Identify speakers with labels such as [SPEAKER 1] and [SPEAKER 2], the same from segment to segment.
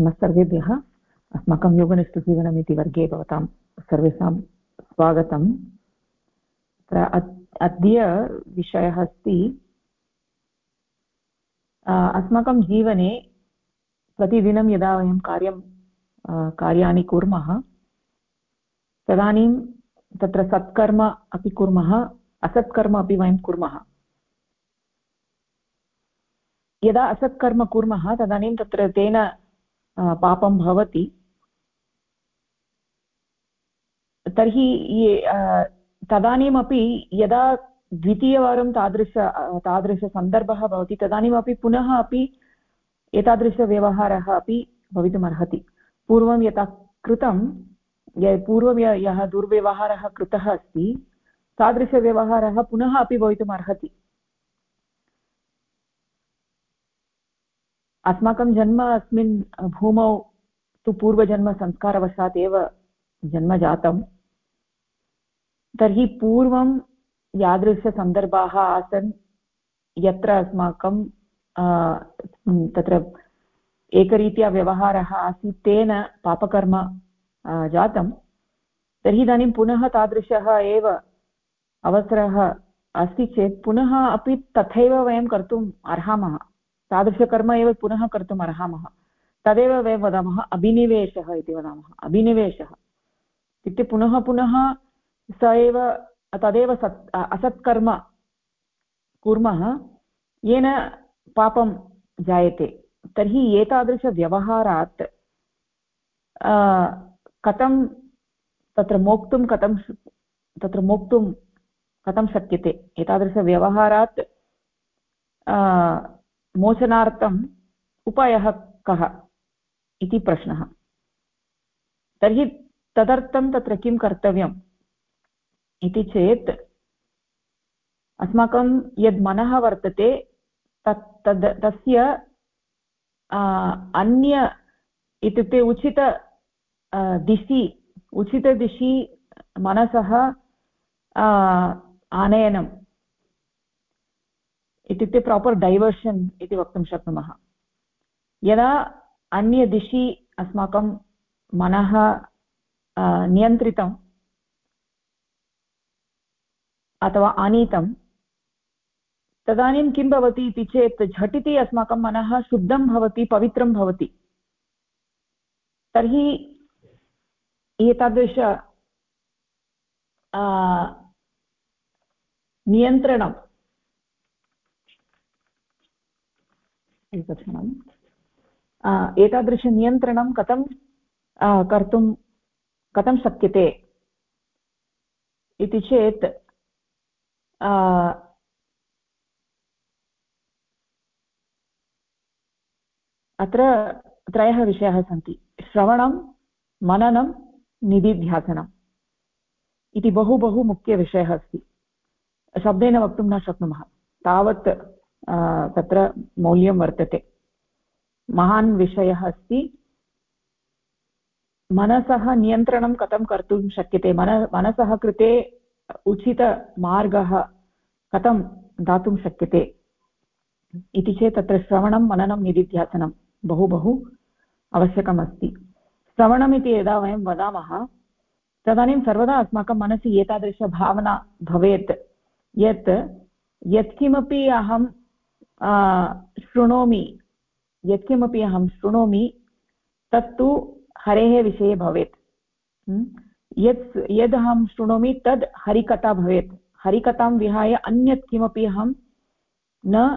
[SPEAKER 1] नमः सर्वेभ्यः अस्माकं योगनिष्ठजीवनम् इति वर्गे भवतां सर्वेषां स्वागतम्। अद्य विषयः अस्ति अस्माकं जीवने प्रतिदिनं यदा वयं कार्यं कार्याणि कुर्मः, तदानीं तत्र सत्कर्म अपि कुर्मः, असत्कर्म अपि वयं कुर्मः। यदा असत्कर्म कुर्मः, तदानीं तत्र तेन पापं भवति। तर्हि ये तदानीमपि यदा द्वितीयवारं तादृश तादृशसन्दर्भः भवति, तदानीमपि पुनः अपि एतादृशव्यवहारः अपि भवितुमर्हति। पूर्वं यथा कृतं पूर्वं यः दुर्व्यवहारः कृतः अस्ति, तादृशव्यवहारः पुनः अपि भवितुमर्हति। अस्माकं जन्म अस्मिन् भूमौ तु पूर्वजन्मसंस्कारवशात् एव जन्म जातं तर्हि पूर्वं यादृशसन्दर्भाः आसन्, यत्र अस्माकं तत्र एकरीत्या व्यवहारः आसीत्, तेन पापकर्म जातं। तर्हि इदानीं पुनः तादृशः एव अवसरः अस्ति चेत् पुनः अपि तथैव वयं कर्तुम् अर्हामः। तादृशकर्म एव पुनः कर्तुम् अर्हामः। तदेव वयं वदामः, अभिनिवेशः इति वदामः। अभिनिवेशः। इत्युक्ते पुनः पुनः स एव, तदेव सत्, असत्कर्म कुर्मः, येन पापं जायते। तर्हि एतादृशव्यवहारात् कथं तत्र मोक्तुं, कथं तत्र मोक्तुं कथं शक्यते? एतादृशव्यवहारात् मोचनार्थम् उपायः कः इति प्रश्नः। तर्हि तदर्थं तत्र किं कर्तव्यम् इति चेत् अस्माकं यद् मनः वर्तते तत् तद् तस्य अन्य इत्युक्ते उचित दिशि, उचितदिशि मनसः आनयनं इत्युक्ते प्रापर् डैवर्शन् इति वक्तुं शक्नुमः। यदा अन्यदिशि अस्माकं मनः नियन्त्रितम् अथवा आनीतं, तदानीं किं भवति इति चेत् झटिति अस्माकं मनः शुद्धं भवति, पवित्रं भवति। तर्हि एतादृश नियन्त्रणं एकक्षणम्। एतादृशनियन्त्रणं कथं कर्तुं, कथं शक्यते इति चेत् अत्र त्रयः विषयाः सन्ति। श्रवणं, मननं निधिध्यासनम् इति बहु बहु मुख्यविषयः अस्ति। शब्देन वक्तुं न शक्नुमः। तावत् तत्र मौल्यं वर्तते महान् विषयः अस्ति मनसः नियन्त्रणं कथं कर्तुं शक्यते मन मनसः कृते उचितमार्गः कथं दातुं शक्यते इति चेत् तत्र श्रवणं मननं निधिध्यासनं बहु बहु आवश्यकमस्ति श्रवणमिति यदा वयं वदामः तदानीं सर्वदा अस्माकं मनसि एतादृशभावना भवेत् यत् यत्किमपि अहं शृणोमि, यत्किमपि अहं शृणोमि, तत्तु हरेः विषये भवेत्। यत् यदहं शृणोमि, तद् हरिकथा भवेत्। हरिकथां विहाय अन्यत् किमपि अहं न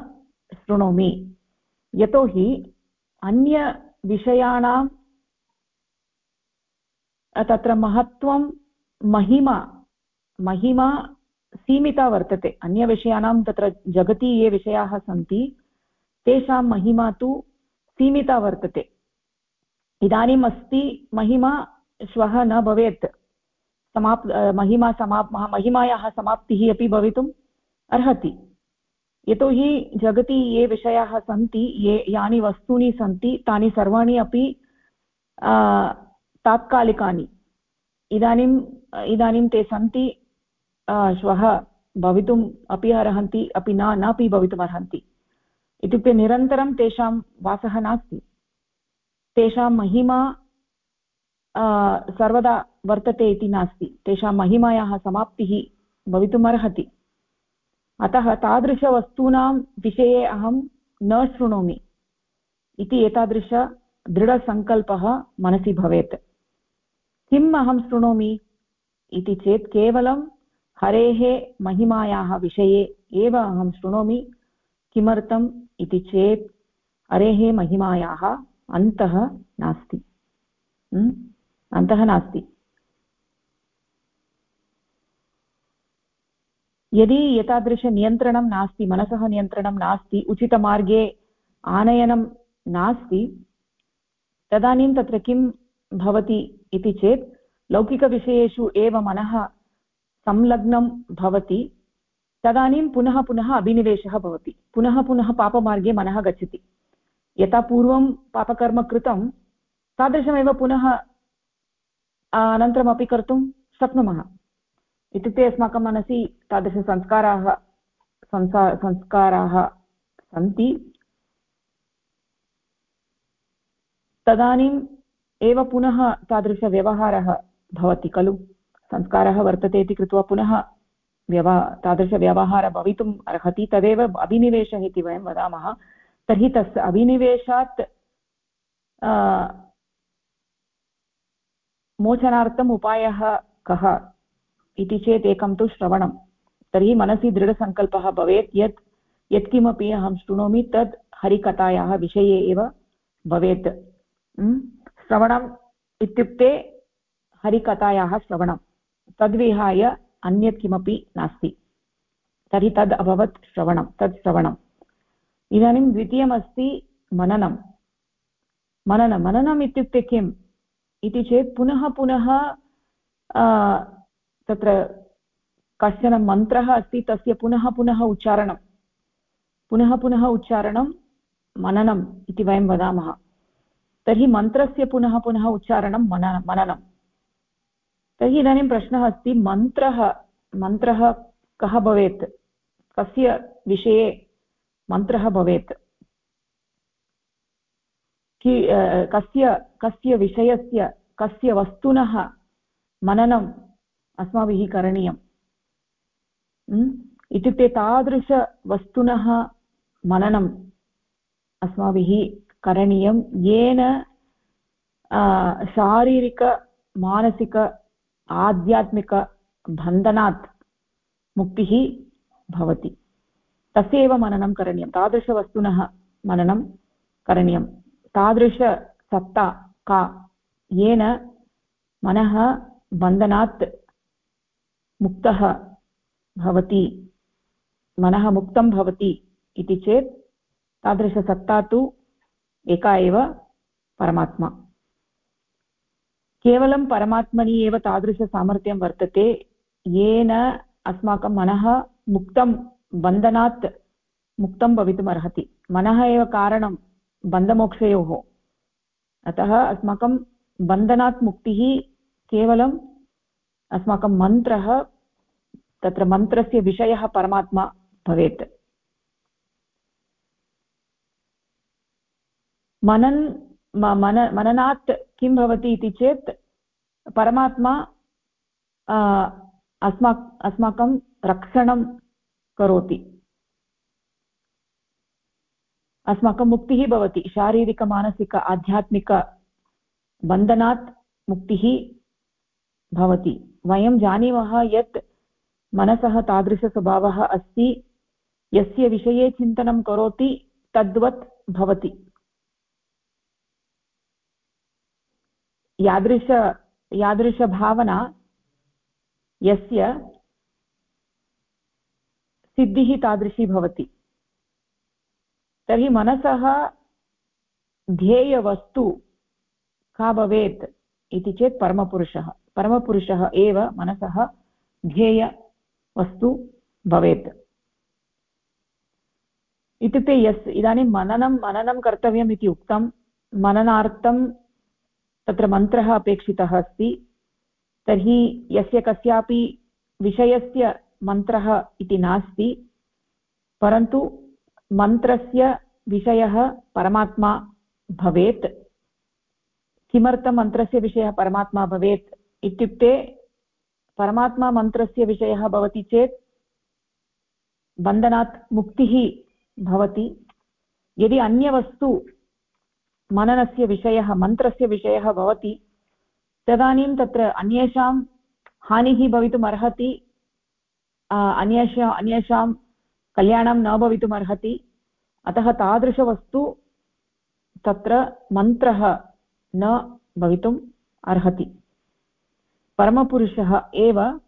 [SPEAKER 1] शृणोमि। यतोहि अन्यविषयाणां तत्र महत्त्वं महिमा महिमा सीमिता वर्तते। अन्यविषयाणां तत्र जगति ये विषयाः सन्ति, तेषां महिमा तु सीमिता वर्तते। इदानीम् अस्ति, महिमा श्वः न भवेत्। समाप् महिमा समाप् महिमायाः समाप्तिः अपि भवितुम् अर्हति। यतोहि जगति ये विषयाः सन्ति, ये, यानि वस्तूनि सन्ति, तानि सर्वाणि अपि तात्कालिकानि। इदानीम्, इदानीं ते सन्ति श्वः भवितुम् अपि अर्हन्ति, अपि न, नापि भवितुम् अर्हन्ति। इत्युक्ते निरन्तरं तेषां वासः नास्ति। तेषां महिमा सर्वदा वर्तते इति नास्ति। तेषां महिमायाः समाप्तिः भवितुमर्हति अतः तादृशवस्तूनां विषये अहं न शृणोमि इति एतादृशदृढसङ्कल्पः मनसि भवेत्। किम् अहं शृणोमि इति चेत् केवलं हरेः महिमायाः विषये एव अहं शृणोमि। किमर्थम् इति चेत् हरेः महिमायाः अन्तः नास्ति। अन्तः नास्ति। यदि एतादृशनियन्त्रणं नास्ति, मनसः नियन्त्रणं नास्ति, उचितमार्गे आनयनं नास्ति, तदानीं तत्र किं भवति इति चेत् लौकिकविषयेषु एव मनः संलग्नं भवति, तदानीं पुनः पुनः अभिनिवेशः भवति। पुनः पुनः पापमार्गे मनः गच्छति। यथा पूर्वं पापकर्म कृतं, तादृशमेव पुनः अनन्तरमपि कर्तुं शक्नुमः। इत्युक्ते अस्माकं मनसि तादृशसंस्काराः, संसा, संस्काराः सन्ति। तदानीम् एव पुनः तादृशव्यवहारः भवति खलु। संस्कारः वर्तते इति कृत्वा पुनः व्यवहा तादृशव्यवहारः भवितुम् अर्हति, तदेव अभिनिवेशः इति वयं वदामः। तर्हि तस्य अभिनिवेशात् मोचनार्थम् उपायः कः इति चेत् एकं तु श्रवणं। तर्हि मनसि दृढसङ्कल्पः भवेत्, यत्, यत्किमपि अहं शृणोमि तद् हरिकथायाः विषये एव भवेत्। श्रवणम् इत्युक्ते हरिकथायाः श्रवणं तद्विहाय अन्यत् किमपि नास्ति। तर्हि तद् अभवत् श्रवणं तत् श्रवणम्। इदानीं द्वितीयमस्ति मननं मननं, मननम् इत्युक्ते किम्? इति चेत् पुनः पुनः तत्र कश्चन मन्त्रः अस्ति, तस्य पुनः पुनः उच्चारणं पुनः पुनः उच्चारणं मननम् इति वयं वदामः। तर्हि मन्त्रस्य पुनः पुनः उच्चारणं मन मननं तर्हि इदानीं प्रश्नः अस्ति, मन्त्रः मन्त्रः कः भवेत्? कस्य विषये मन्त्रः भवेत्? कि कस्य कस्य विषयस्य, कस्य वस्तुनः मननम् अस्माभिः करणीयम्? इत्युक्ते तादृशवस्तुनः मननम् अस्माभिः करणीयं येन शारीरिकमानसिक आध्यात्मिकबन्धनात् मुक्तिः भवति। तस्य एव मननं करणीयं। तादृशवस्तुनः मननं करणीयं। तादृशसत्ता का येन मनः बन्धनात् मुक्तः भवति, मनः मुक्तं भवति इति चेत् तादृशसत्ता तु एका एव परमात्मा। केवलं परमात्मनि एव तादृशसामर्थ्यं वर्तते, येन अस्माकं मनः मुक्तं बन्धनात् मुक्तं भवितुमर्हति मनः एव कारणं बन्धमोक्षयोः। अतः अस्माकं बन्धनात् मुक्तिः केवलम् अस्माकं मन्त्रः, तत्र मन्त्रस्य विषयः परमात्मा भवेत्। मनन् मन मननात् किं भवति इति चेत् परमात्मा अस्मा अस्माकं रक्षणं करोति। अस्माकं मुक्तिः भवति। शारीरिकमानसिक आध्यात्मिकबन्धनात् मुक्तिः भवति। वयं जानीमः यत् मनसः तादृशस्वभावः अस्ति। यस्य विषये चिन्तनं करोति तद्वत् भवति। यादृश, यादृशभावना यस्य सिद्धिः तादृशी भवति। तर्हि मनसः ध्येयवस्तु का भवेत् इति चेत् परमपुरुषः। परमपुरुषः एव मनसः ध्येयवस्तु भवेत्। इत्युक्ते यस्, इदानीं मननं मननं कर्तव्यम् इति उक्तं, मननार्थं तत्र मन्त्रः अपेक्षितः अस्ति। तर्हि यस्य कस्यापि विषयस्य मन्त्रः इति नास्ति, परन्तु मन्त्रस्य विषयः परमात्मा भवेत्। किमर्थं मन्त्रस्य विषयः परमात्मा भवेत्? इत्युक्ते परमात्मा मन्त्रस्य विषयः भवति चेत् बन्धनात् मुक्तिः भवति। यदि अन्यवस्तु मननस्य विषयः, मन्त्रस्य विषयः भवति। तदानीं तत्र अन्येषां हानिः भवितुम् अन्येषा, अन्येषां कल्याणं न भवितुम् अर्हति। अतः तादृशवस्तु तत्र मन्त्रः न भवितुम् अर्हति। परमपुरुषः एव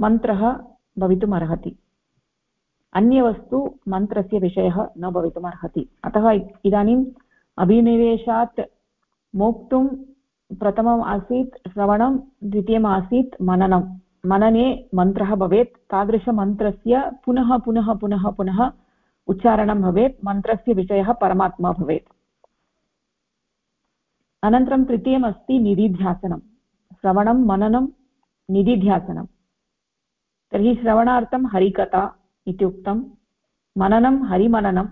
[SPEAKER 1] मन्त्रः भवितुम् अर्हति। अन्यवस्तु मन्त्रस्य विषयः न भवितुम् अतः इदानीम् अभिनिवेशात् मोक्तुं प्रथमम् आसीत्, श्रवणं द्वितीयम् आसीत् मननं। मनने मन्त्रः भवेत्, तादृशमन्त्रस्य पुनः पुनः पुनः पुनः उच्चारणं भवेत्, मन्त्रस्य विषयः परमात्मा भवेत्। अनन्तरं तृतीयम् अस्ति निधिध्यासनं। श्रवणं, मननं, निधिध्यासनं। तर्हि श्रवणार्थं हरिकथा इत्युक्तं। मननं, हरिमननं,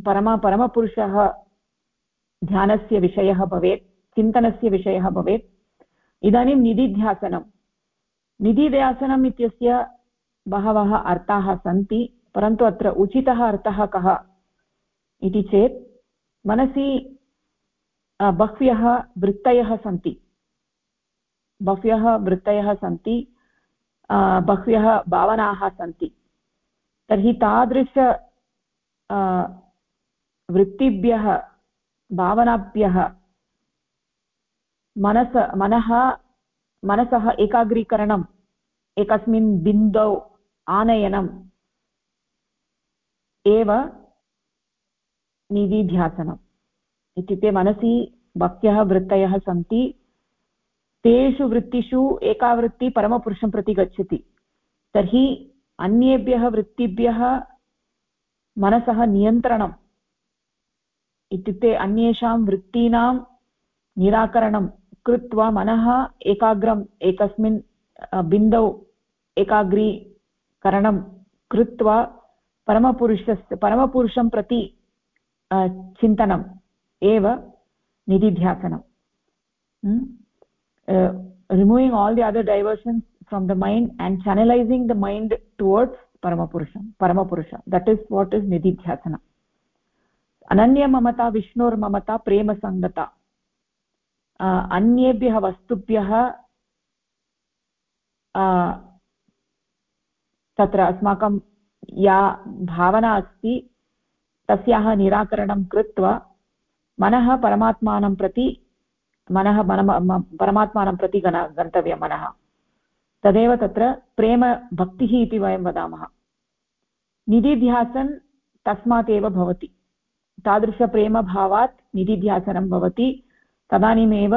[SPEAKER 1] परमा, परमपुरुषः ध्यानस्य विषयः भवेत्, चिन्तनस्य विषयः भवेत्। इदानीं निधिध्यासनं निधिध्यासनम् इत्यस्य बहवः अर्थाः सन्ति, परन्तु अत्र उचितः अर्थः कः इति चेत्, मनसि बह्व्यः वृत्तयः सन्ति। बह्व्यः वृत्तयः सन्ति बह्व्यः भावनाः सन्ति। तर्हि तादृश वृत्तिभ्यः भावनाभ्यः मनस, मनः, मनसः एकाग्रीकरणम्, एकस्मिन् बिन्दौ आनयनम्, एव निधिध्यासनम्। इत्युक्ते मनसि बह्व्यः वृत्तयः सन्ति। तेषु वृत्तिषु एका वृत्ति परमपुरुषं प्रति गच्छति। तर्हि अन्येभ्यः वृत्तिभ्यः मनसः नियन्त्रणम्। इत्युक्ते अन्येषां वृत्तीनां निराकरणं कृत्वा मनः एकाग्रम्, एकस्मिन् बिन्दौ एकाग्रीकरणं कृत्वा परमपुरुषस्य परमपुरुषं प्रति चिन्तनम् एव निधिध्यासनम् removing all the other diversions from the mind and channelising the mind towards परमपुरुषं, परमपुरुष। दट् इस् वाट् इस् निधिध्यासनम् अनन्यममता विष्णोर्ममता प्रेमसङ्गता अन्येभ्यः वस्तुभ्यः तत्र अस्माकं या भावना अस्ति, तस्याः निराकरणं कृत्वा मनः परमात्मानं प्रति, मनः मन परमात्मानं प्रति गण, गन्तव्यं मनः। तदेव तत्र प्रेमभक्तिः इति वयं वदामः। निधिध्यासन् तस्मात् एव भवति। तादृशप्रेमभावात् निधिध्यासनं भवति। तदानीमेव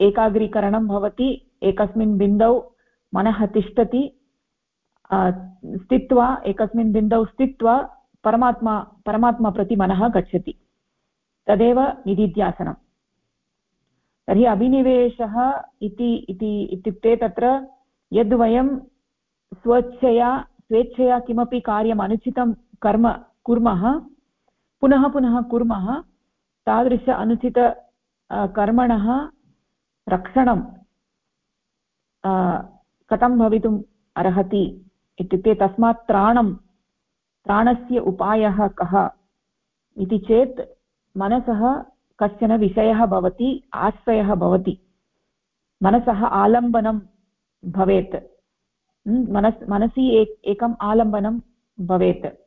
[SPEAKER 1] एकाग्रीकरणं भवति, एकस्मिन् बिन्दौ मनः तिष्ठति स्थित्वा, एकस्मिन् बिन्दौ स्थित्वा परमात्मा परमात्मा प्रति मनः गच्छति। तदेव निधिध्यासनम् तर्हि अभिनिवेशः इति इति, इत्युक्ते तत्र यद् वयं स्वच्छया, स्वेच्छया किमपि कार्यम् अनुचितं कर्म कुर्मः पुनः पुनः कुर्मः। तादृश अनुचित कर्मणः रक्षणं कथं भवितुम् अर्हति इत्युक्ते तस्मात् त्राणं, त्राणस्य उपायः कः इति चेत् मनसः कश्चन विषयः भवति, आश्रयः भवति। मनसः आलम्बनं भवेत्। मनस्, मनसि एक एकम् आलम्बनं भवेत्।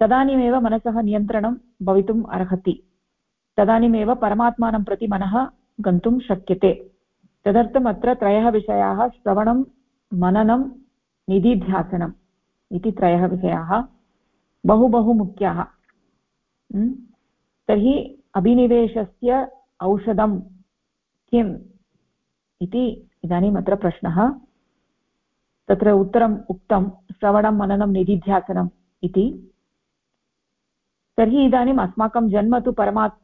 [SPEAKER 1] तदानीमेव मनसः नियन्त्रणं भवितुम् अर्हति। तदानीमेव परमात्मानं प्रति मनः गन्तुं शक्यते। तदर्थम् अत्र त्रयः विषयाः श्रवणं, मननं, निधिध्यासनम् इति त्रयः विषयाः बहु बहु मुख्याः। तर्हि अभिनिवेशस्य औषधं किम् इति इदानीम् अत्र प्रश्नः। तत्र उत्तरम् उक्तं श्रवणं, मननं, निधिध्यासनम् इति। तर्हि इदानीम् अस्माकं जन्म तु परमात्,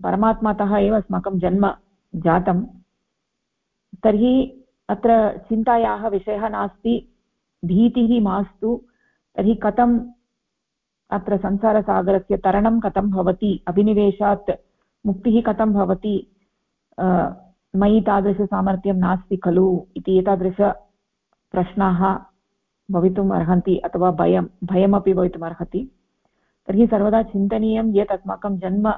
[SPEAKER 1] परमात्मातः एव अस्माकं जन्म जातं तर्हि अत्र चिन्तायाः विषयः नास्ति, भीतिः मास्तु। तर्हि कथं अत्र संसारसागरस्य तरणं कथं भवति, अभिनिवेशात् मुक्तिः कथं भवति मयि तादृशसामर्थ्यं नास्ति खलु इति एतादृशप्रश्नाः भवितुम् अर्हन्ति अथवा भयं, भयमपि भवितुम् अर्हति। तर्हि सर्वदा चिन्तनीयं यत् अस्माकं जन्म,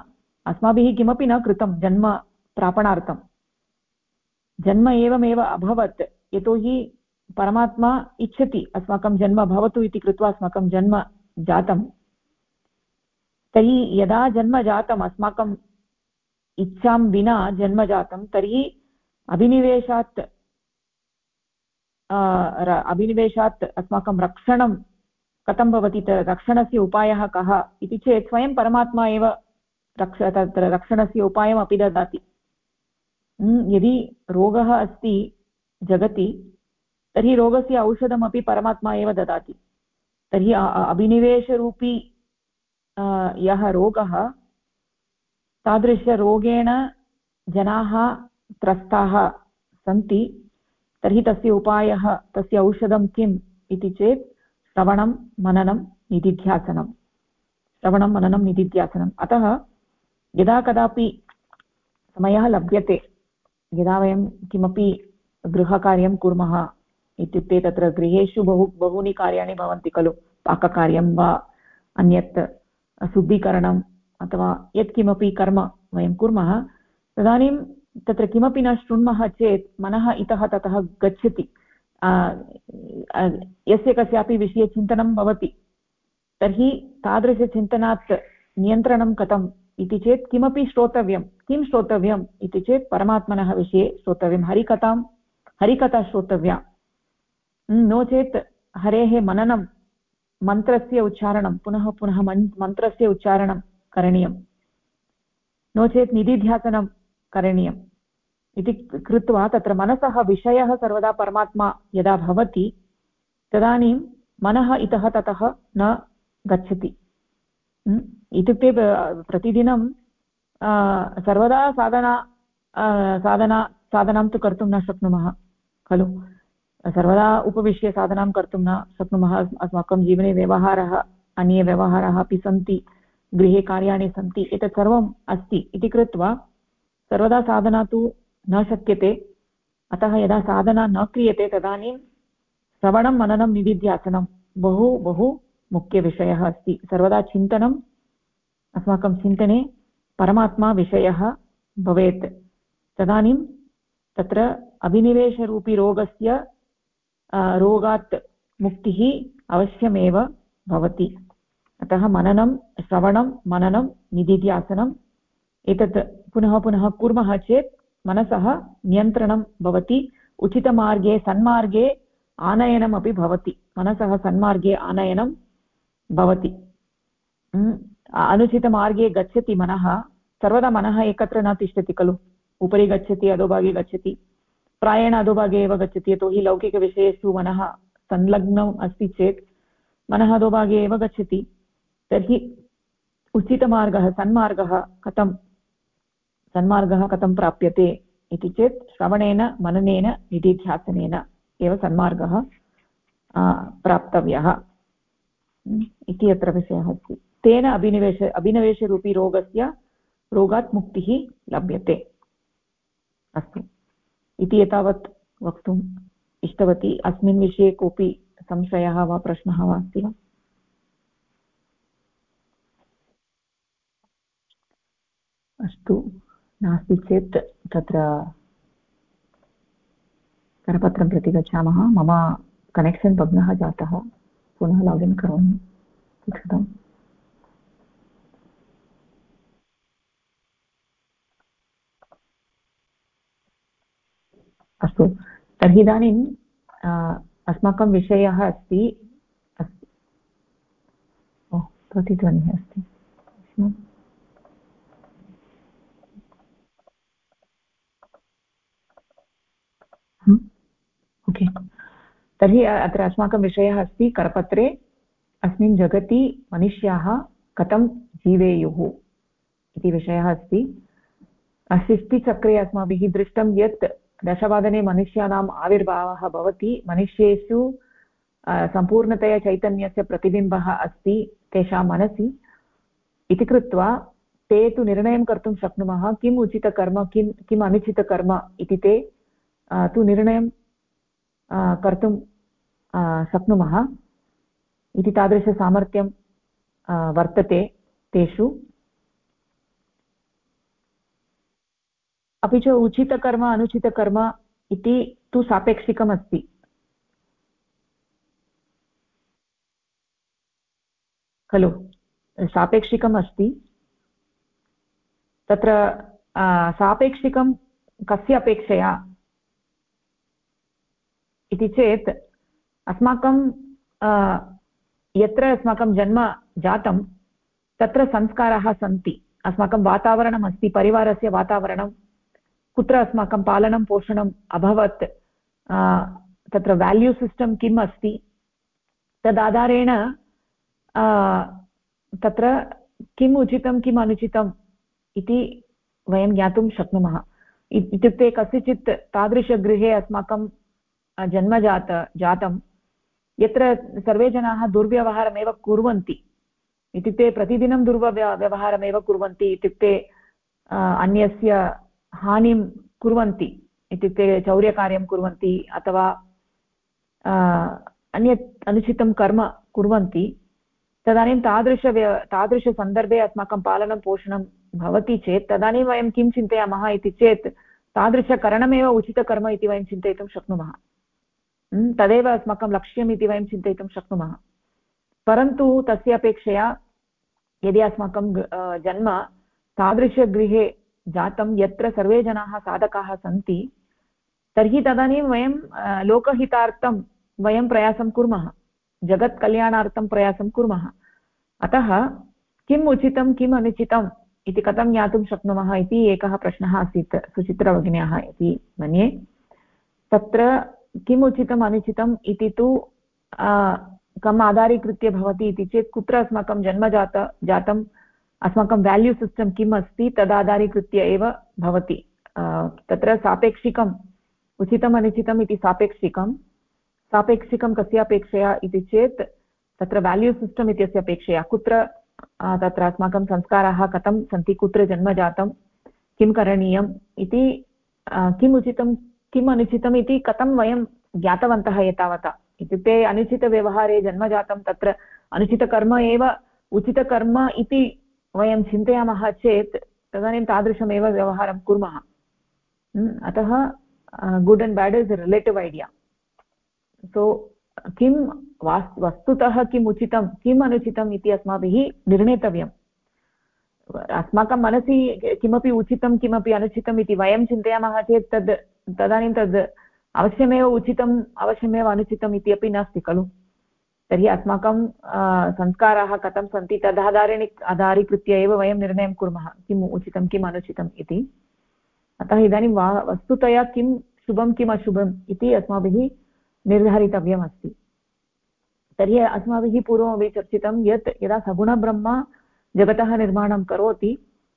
[SPEAKER 1] अस्माभिः किमपि न कृतं, जन्म प्रापणार्थं। जन्म एवमेव अभवत्, यतोहि परमात्मा इच्छति अस्माकं जन्म भवतु इति कृत्वा अस्माकं जन्म जातं तर्हि यदा जन्म जातम् अस्माकम् इच्छां विना जन्म जातं तर्हि अभिनिवेशात् अभिनिवेशात् अस्माकं रक्षणं कथं भवति रक्षणस्य उपायः कः? इति चेत् स्वयं परमात्मा एव रक्ष तत्र रक्षणस्य उपायमपि ददाति। यदि रोगः अस्ति जगति, तर्हि रोगस्य औषधमपि परमात्मा एव ददाति। तर्हि अभिनिवेशरूपी यः रोगः, तादृशरोगेण जनाः त्रस्ताः सन्ति, तर्हि तस्य उपायः, तस्य औषधं किम् इति चेत् श्रवणं, मननं, निधिध्यासनं। श्रवणं, मननं निधिध्यासनम् अतः यदा कदापि समयः लभ्यते, यदा वयं किमपि गृहकार्यं कुर्मः इत्युक्ते तत्र गृहेषु बहु, बहूनि कार्याणि भवन्ति खलु, पाककार्यं वा अन्यत् शुद्धीकरणम् अथवा यत्किमपि कर्म वयं कुर्मः, तदानीं तत्र किमपि न शृण्मः चेत् मनः इतः ततः गच्छति। यस्य कस्यापि विषये चिन्तनं भवति, तर्हि तादृशचिन्तनात् नियन्त्रणं कथम् इति चेत् किमपि श्रोतव्यं, किं श्रोतव्यम् इति चेत् परमात्मनः विषये श्रोतव्यं। हरिकथां, हरिकथा श्रोतव्या। नो चेत् हरेः मननं, मन्त्रस्य उच्चारणं, पुनः पुनः मन्त्रस्य उच्चारणं करणीयं नो चेत् निधिध्यासनं करणीयम्। इति कृत्वा तत्र मनसः विषयः सर्वदा परमात्मा यदा भवति, तदानीं मनः इतः ततः न गच्छति। इत्युक्ते प्रतिदिनं सर्वदा साधना साधना, साधनां तु कर्तुं न शक्नुमः, खलु? सर्वदा उपविश्य साधनां कर्तुं न शक्नुमः, अस्माकं जीवने व्यवहारः, अन्ये व्यवहाराः अपि सन्ति, गृहे कार्याणि सन्ति, एतत् सर्वम् अस्ति। इति कृत्वा सर्वदा साधना तु न शक्यते। अतः यदा साधना न क्रियते तदानीं श्रवणं, मननं निदिध्यासनं बहु बहु मुख्यविषयः अस्ति। सर्वदा चिन्तनम् अस्माकं चिन्तने परमात्मा विषयः भवेत्। तदानीं तत्र अभिनिवेशरूपी रोगस्य रोगात् मुक्तिः अवश्यमेव भवति। अतः मननं, श्रवणं, मननं, निधिध्यासनम् एतत् पुनः पुनः कुर्मः चेत् मनसः नियन्त्रणं भवति, उचितमार्गे सन्मार्गे आनयनमपि भवति। मनसः सन्मार्गे आनयनं भवति। अनुचितमार्गे गच्छति मनः, सर्वदा मनः एकत्र न तिष्ठति खलु। उपरि गच्छति, अधोभागे गच्छति। प्रायेण अधोभागे एव गच्छति यतोहि लौकिकविषयेषु मनः संलग्नम् अस्ति चेत् मनः अधोभागे एव गच्छति। तर्हि उचितमार्गः, सन्मार्गः कथं सन्मार्गः कथं प्राप्यते इति चेत् श्रवणेन, मननेन, निधिध्यासनेन एव सन्मार्गः प्राप्तव्यः। इति अत्र विषयः अस्ति। तेन अभिनिवेश, अभिनिवेशरूपी रोगस्य रोगात् मुक्तिः लभ्यते। अस्तु। इति एतावत् वक्तुम् इष्टवती। अस्मिन् विषये कोऽपि संशयः वा प्रश्नः वा अस्ति वा? अस्तु। नास्ति चेत् तत्र करपत्रं प्रति गच्छामः। मम कनेक्षन् भग्नः जातः। पुनः लागिन् करोमि। क्षतम् अस्तु। तर्हि इदानीं अस्माकं विषयः अस्ति। प्रतिध्वनिः अस्ति। ओके। तर्हि अत्र अस्माकं विषयः अस्ति, करपत्रे अस्मिन् जगति मनुष्याः कथं जीवेयुः इति विषयः अस्ति। सृष्टिचक्रे अस्माभिः दृष्टं यत् दशवादने मनुष्याणाम् आविर्भावः भवति, मनुष्येषु सम्पूर्णतया चैतन्यस्य प्रतिबिम्बः अस्ति तेषां मनसि। इति कृत्वा ते तु निर्णयं कर्तुं शक्नुमः, किम् उचितकर्म किं किम् अनुचितकर्म इति ते तु निर्णयं कर्तुं शक्नुमः। इति तादृशसामर्थ्यं वर्तते तेषु। अपि च उचितकर्म, अनुचितकर्म इति तु सापेक्षिकमस्ति। खलु? सापेक्षिकम् अस्ति तत्र सापेक्षिकं कस्य अपेक्षया? इति चेत् अस्माकं यत्र अस्माकं जन्म जातं, तत्र संस्काराः सन्ति। अस्माकं वातावरणम् अस्ति, परिवारस्य वातावरणं, कुत्र अस्माकं पालनं, पोषणम् अभवत् तत्र वेल्यू सिस्टम् किम् अस्ति। तदाधारेण तत्र किम् उचितं, किम् अनुचितम् इति वयं ज्ञातुं शक्नुमः। इत्युक्ते कस्यचित् तादृशगृहे अस्माकं जन्म जात यत्र सर्वे जनाः दुर्व्यवहारमेव कुर्वन्ति, इत्युक्ते प्रतिदिनं दुर्व्यव कुर्वन्ति, इत्युक्ते अन्यस्य हानिं कुर्वन्ति, इत्युक्ते चौर्यकार्यं कुर्वन्ति, अथवा अन्यत् अनुचितं कर्म कुर्वन्ति। तदानीं तादृश तादृशसन्दर्भे अस्माकं पालनं, पोषणं भवति चेत्, तदानीं वयं किं चिन्तयामः इति चेत्, तादृशकरणमेव उचितकर्म इति वयं चिन्तयितुं शक्नुमः। तदेव अस्माकं लक्ष्यम् इति वयं चिन्तयितुं शक्नुमः। परन्तु तस्य अपेक्षया यदि अस्माकं जन्म तादृशगृहे जातं, यत्र सर्वे जनाः साधकाः सन्ति, तर्हि तदानीं वयं लोकहितार्थं वयं प्रयासं कुर्मः। जगत्कल्याणार्थं प्रयासं कुर्मः। अतः किम् उचितं, किम् अनुचितम् इति कथं ज्ञातुं शक्नुमः इति एकः प्रश्नः आसीत्। सुचित्रभगिन्याः इति मन्ये। तत्र किम् उचितम्, अनुचितम् इति तु कम् आधारीकृत्य भवति इति चेत् कुत्र अस्माकं जन्म जात जातं अस्माकं वेल्यू सिस्टम् किम् अस्ति तदाधारीकृत्य एव भवति। तत्र सापेक्षिकम्, उचितम्, अनुचितम् इति सापेक्षिकं सापेक्षिकं कस्य अपेक्षया इति चेत् तत्र वेल्यू सिस्टम् इत्यस्य अपेक्षया कुत्र तत्र अस्माकं संस्काराः कथं सन्ति, कुत्र जन्म जातं, किं करणीयम् इति किम् उचितं किम् अनुचितम् इति कथं वयं ज्ञातवन्तः एतावता? इत्युक्ते अनुचितव्यवहारे जन्म जातं तत्र अनुचितकर्म एव उचितकर्म इति वयं चिन्तयामः चेत् तदानीं तादृशमेव व्यवहारं कुर्मः। अतः good and bad is relative idea so किं वास्, वस्तुतः किम् उचितं, किम् अनुचितम् इति अस्माभिः निर्णेतव्यम्। अस्माकं मनसि किमपि उचितं, किमपि अनुचितम् इति वयं चिन्तयामः चेत् तद् तदानीं तद् अवश्यमेव उचितम्, अवश्यमेव अनुचितम् इति अपि नास्ति, खलु? तर्हि अस्माकं संस्काराः कथं सन्ति तदाधारेण आधारीकृत्य एव वयं निर्णयं कुर्मः, किम् उचितं, किम् अनुचितम् इति। अतः इदानीं वा, वस्तुतया किं शुभं, किम् अशुभम् इति अस्माभिः निर्धारितव्यमस्ति। तर्हि अस्माभिः पूर्वमपि चर्चितं यत् यदा सगुणब्रह्म जगतः निर्माणं करोति,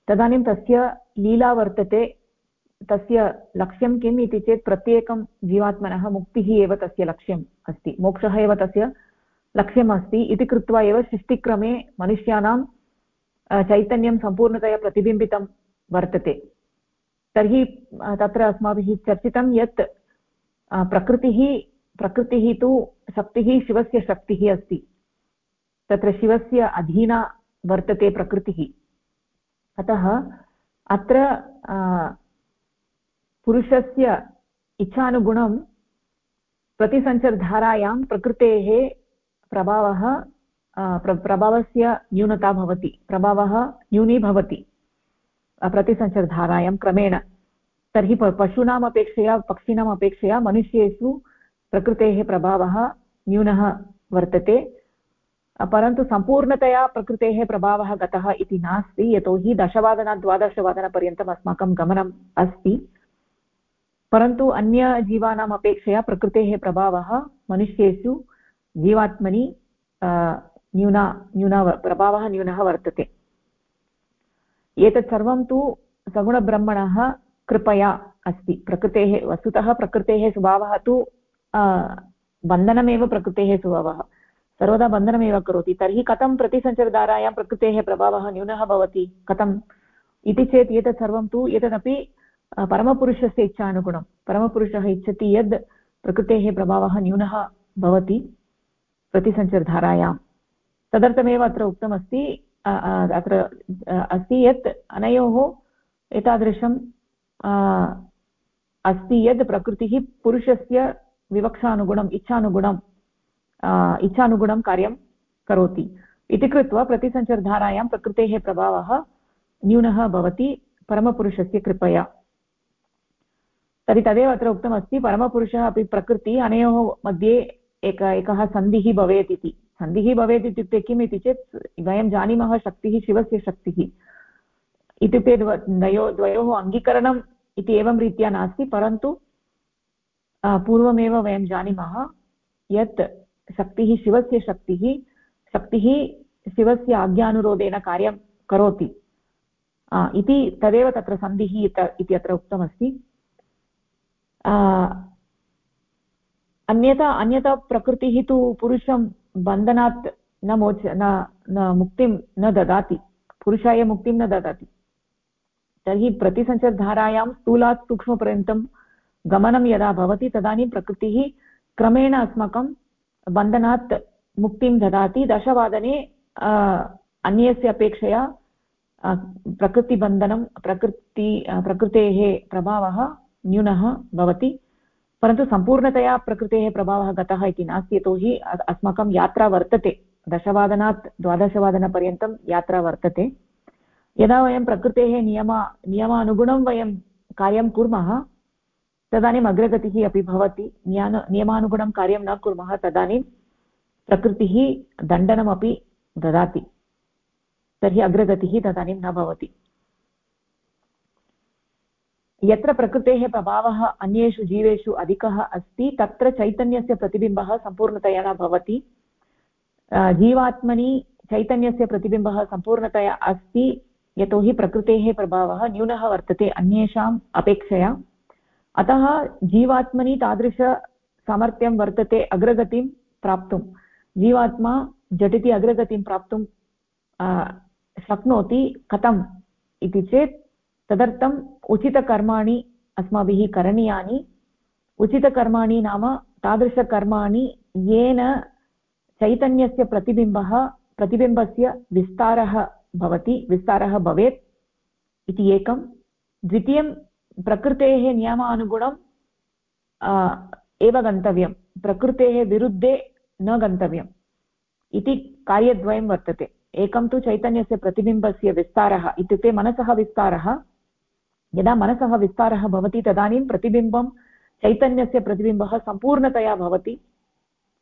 [SPEAKER 1] तदानीं तस्य लीला वर्तते तस्य लक्ष्यं किम् इति चेत् प्रत्येकं जीवात्मनः मुक्तिः एव तस्य लक्ष्यम् अस्ति, मोक्षः एव तस्य लक्ष्यमस्ति इति कृत्वा एव सृष्टिक्रमे मनुष्याणां चैतन्यं सम्पूर्णतया प्रतिबिम्बितं वर्तते। तर्हि तत्र अस्माभिः चर्चितं यत् प्रकृतिः प्रकृतिः तु शक्तिः शिवस्य शक्तिः अस्ति। तत्र शिवस्य अधीना वर्तते प्रकृतिः। अतः अत्र पुरुषस्य इच्छानुगुणं प्रतिसञ्चरधारायां प्रकृतेः प्रभावः प्र, प्रभावस्य न्यूनता भवति, प्रभावः न्यूनी भवति प्रतिसञ्चरधारायां क्रमेण। तर्हि पशूनाम् अपेक्षया, पक्षिणाम् अपेक्षया मनुष्येषु प्रकृतेः प्रभावः न्यूनः वर्तते परन्तु सम्पूर्णतया प्रकृतेः प्रभावः गतः इति नास्ति, यतोहि दशवादनात् द्वादशवादनपर्यन्तम् अस्माकं गमनम् अस्ति। परन्तु अन्यजीवानाम् अपेक्षया प्रकृतेः प्रभावः मनुष्येषु जीवात्मनि न्यूना न्यूना प्रभावः न्यूनः वर्तते। एतत् सर्वं तु सगुणब्रह्मणः कृपया अस्ति। प्रकृतेः, वस्तुतः प्रकृतेः स्वभावः तु बन्धनमेव प्रकृतेः स्वभावः। सर्वदा बन्धनमेव करोति। तर्हि कथं प्रतिसञ्चरधारायां प्रकृतेः प्रभावः न्यूनः भवति? कथं इति चेत् एतत् सर्वं तु एतदपि परमपुरुषस्य इच्छानुगुणं। परमपुरुषः इच्छति यद् प्रकृतेः प्रभावः न्यूनः भवति प्रतिसञ्चरधारायां। तदर्थमेव अत्र उक्तमस्ति अत्र अस्ति यत् अनयोः एतादृशं अस्ति यद् प्रकृतिः पुरुषस्य विवक्षानुगुणम् इच्छानुगुणं इच्छानुगुणं कार्यं करोति। इति कृत्वा प्रतिसञ्चरधारायां प्रकृतेः प्रभावः न्यूनः भवति, परमपुरुषस्य कृपया। तर्हि तदेव अत्र उक्तमस्ति, परमपुरुषः अपि प्रकृतिः अनयोः मध्ये एक, एकः सन्धिः भवेत् इति। सन्धिः भवेत् इत्युक्ते किम् इति चेत्, वयं जानीमः शक्तिः, शिवस्य शक्तिः। इत्युक्ते द्वयो, द्वयोः अङ्गीकरणम् इति एवं रीत्या नास्ति, परन्तु पूर्वमेव वयं जानीमः यत् शक्तिः शिवस्य शक्तिः शक्तिः शिवस्य आज्ञानुरोधेन कार्यं करोति। इति तदेव तत्र सन्धिः इति अत्र उक्तमस्ति। अन्यथा अन्यथा प्रकृतिः तु पुरुषं बन्धनात् न मोच, न न मुक्तिं न ददाति। पुरुषाय मुक्तिं न ददाति। तर्हि प्रतिसञ्चरधारायां स्थूलात् सूक्ष्मपर्यन्तं गमनं यदा भवति, तदानीं प्रकृतिः क्रमेण अस्माकं बन्धनात् मुक्तिं ददाति। दशवादने अन्यस्य अपेक्षया प्रकृतिबन्धनं, प्रकृति प्रकृतेः प्रभावः न्यूनः भवति, परन्तु सम्पूर्णतया प्रकृतेः प्रभावः गतः इति नास्ति, यतोहि अस्माकं यात्रा वर्तते, दशवादनात् द्वादशवादनपर्यन्तं यात्रा वर्तते। यदा वयं प्रकृतेः नियम, नियमानुगुणं वयं कार्यं कुर्मः, तदानीम् अग्रगतिः अपि भवति, नियान, नियमानुगुणं कार्यं न कुर्मः तदानीं प्रकृतिः दण्डनमपि ददाति, तर्हि अग्रगतिः तदानीं न भवति। यत्र प्रकृतेः प्रभावः अन्येषु जीवेषु अधिकः अस्ति, तत्र चैतन्यस्य प्रतिबिम्बः सम्पूर्णतया न भवति। जीवात्मनि चैतन्यस्य प्रतिबिम्बः सम्पूर्णतया अस्ति, यतोहि प्रकृतेः प्रभावः न्यूनः वर्तते अन्येषाम् अपेक्षया। अतः जीवात्मनि तादृशसामर्थ्यं वर्तते अग्रगतिं प्राप्तुं। जीवात्मा झटिति अग्रगतिं प्राप्तुं शक्नोति कथम् इति चेत् तदर्थम् उचितकर्माणि अस्माभिः करणीयानि। उचितकर्माणि नाम तादृशकर्माणि येन चैतन्यस्य प्रतिबिम्बः, प्रतिबिम्बस्य विस्तारः भवति, विस्तारः भवेत् इति एकं। द्वितीयं, प्रकृतेः नियमानुगुणं एव गन्तव्यं प्रकृतेः विरुद्धे न गन्तव्यम् इति कार्यद्वयं वर्तते। एकं तु चैतन्यस्य प्रतिबिम्बस्य विस्तारः इत्युक्ते मनसः विस्तारः। यदा मनसः विस्तारः भवति तदानीं प्रतिबिम्बं, चैतन्यस्य प्रतिबिम्बः सम्पूर्णतया भवति,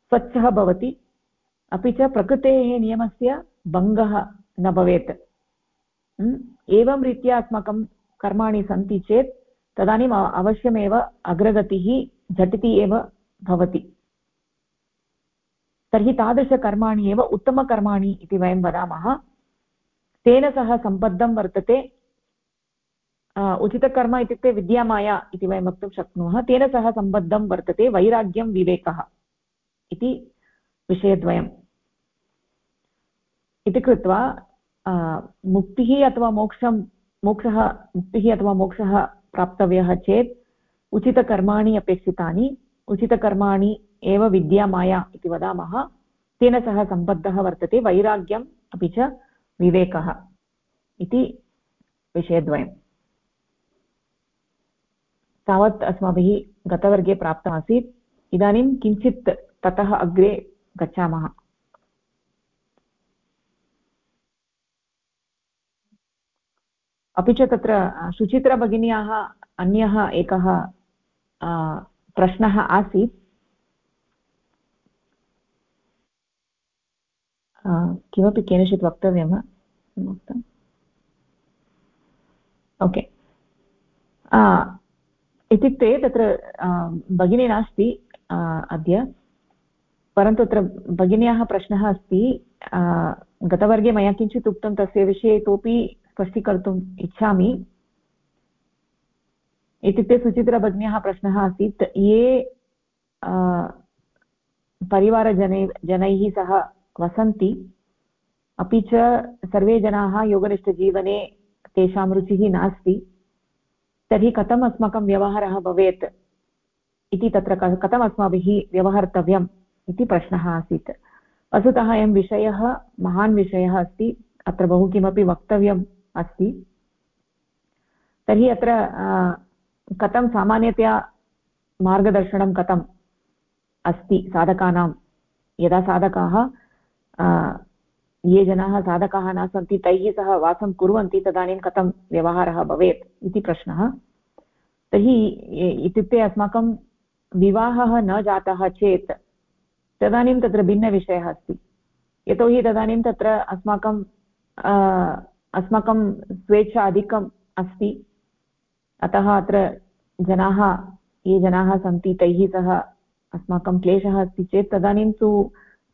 [SPEAKER 1] स्वच्छः भवति। अपि च प्रकृतेः नियमस्य भङ्गः न भवेत्। एवं रीत्या अस्माकं कर्माणि सन्ति चेत् तदानीम् अवश्यमेव अग्रगतिः झटिति एव भवति। तर्हि तादृशकर्माणि एव उत्तमकर्माणि इति वयं वदामः। तेन सह सम्बद्धं वर्तते उचितकर्म इत्युक्ते विद्यामाया इति वयं वक्तुं शक्नुमः। तेन सह सम्बद्धं वर्तते वैराग्यं विवेकः इति विषयद्वयम्। इति कृत्वा मुक्तिः अथवा मोक्षं, मोक्षः, मुक्तिः अथवा मोक्षः प्राप्तव्यः चेत् उचितकर्माणि अपेक्षितानि, उचितकर्माणि एव विद्यामाया इति वदामः। तेन सह सम्बद्धः वर्तते वैराग्यम् अपि च विवेकः इति विषयद्वयम्। तावत् अस्माभिः गतवर्गे प्राप्तमासीत्। इदानीं किञ्चित् ततः अग्रे गच्छामः। अपि च तत्र सुचित्रभगिन्याः अन्यः एकः प्रश्नः आसीत्। किमपि केनचित् वक्तव्यं वा? ओके। इत्युक्ते तत्र भगिनी नास्ति अद्य। परन्तु तत्र भगिन्याः प्रश्नः अस्ति गतवर्गे मया किञ्चित् उक्तं तस्य विषये इतोपि स्पष्टीकर्तुम् इच्छामि। इत्युक्ते सुचित्रभगिन्याः प्रश्नः आसीत्, ये परिवारजनै, जनैः सह वसन्ति, अपि च सर्वे जनाः योगनिष्ठजीवने तेषां रुचिः नास्ति। तर्हि कथम् अस्माकं व्यवहारः भवेत् इति तत्र कथम् अस्माभिः व्यवहर्तव्यम् इति प्रश्नः आसीत्। वस्तुतः अयं विषयः महान् विषयः अस्ति, अत्र बहु किमपि वक्तव्यम् अस्ति। तर्हि अत्र कथं सामान्यतया मार्गदर्शनं कथम् अस्ति साधकानां? यदा साधकाः ये जनाः साधकाः न सन्ति, तैः सह वासं कुर्वन्ति, तदानीं कथं व्यवहारः भवेत् इति प्रश्नः। तर्हि इत्युक्ते अस्माकं विवाहः न जातः चेत् तदानीं तत्र भिन्नविषयः अस्ति। यतोहि तदानीं तत्र अस्माकं अस्माकं स्वेच्छा अधिकम् अस्ति। अतः अत्र जनाः, ये जनाः सन्ति, तैः सह अस्माकं क्लेशः अस्ति चेत् तदानीं तु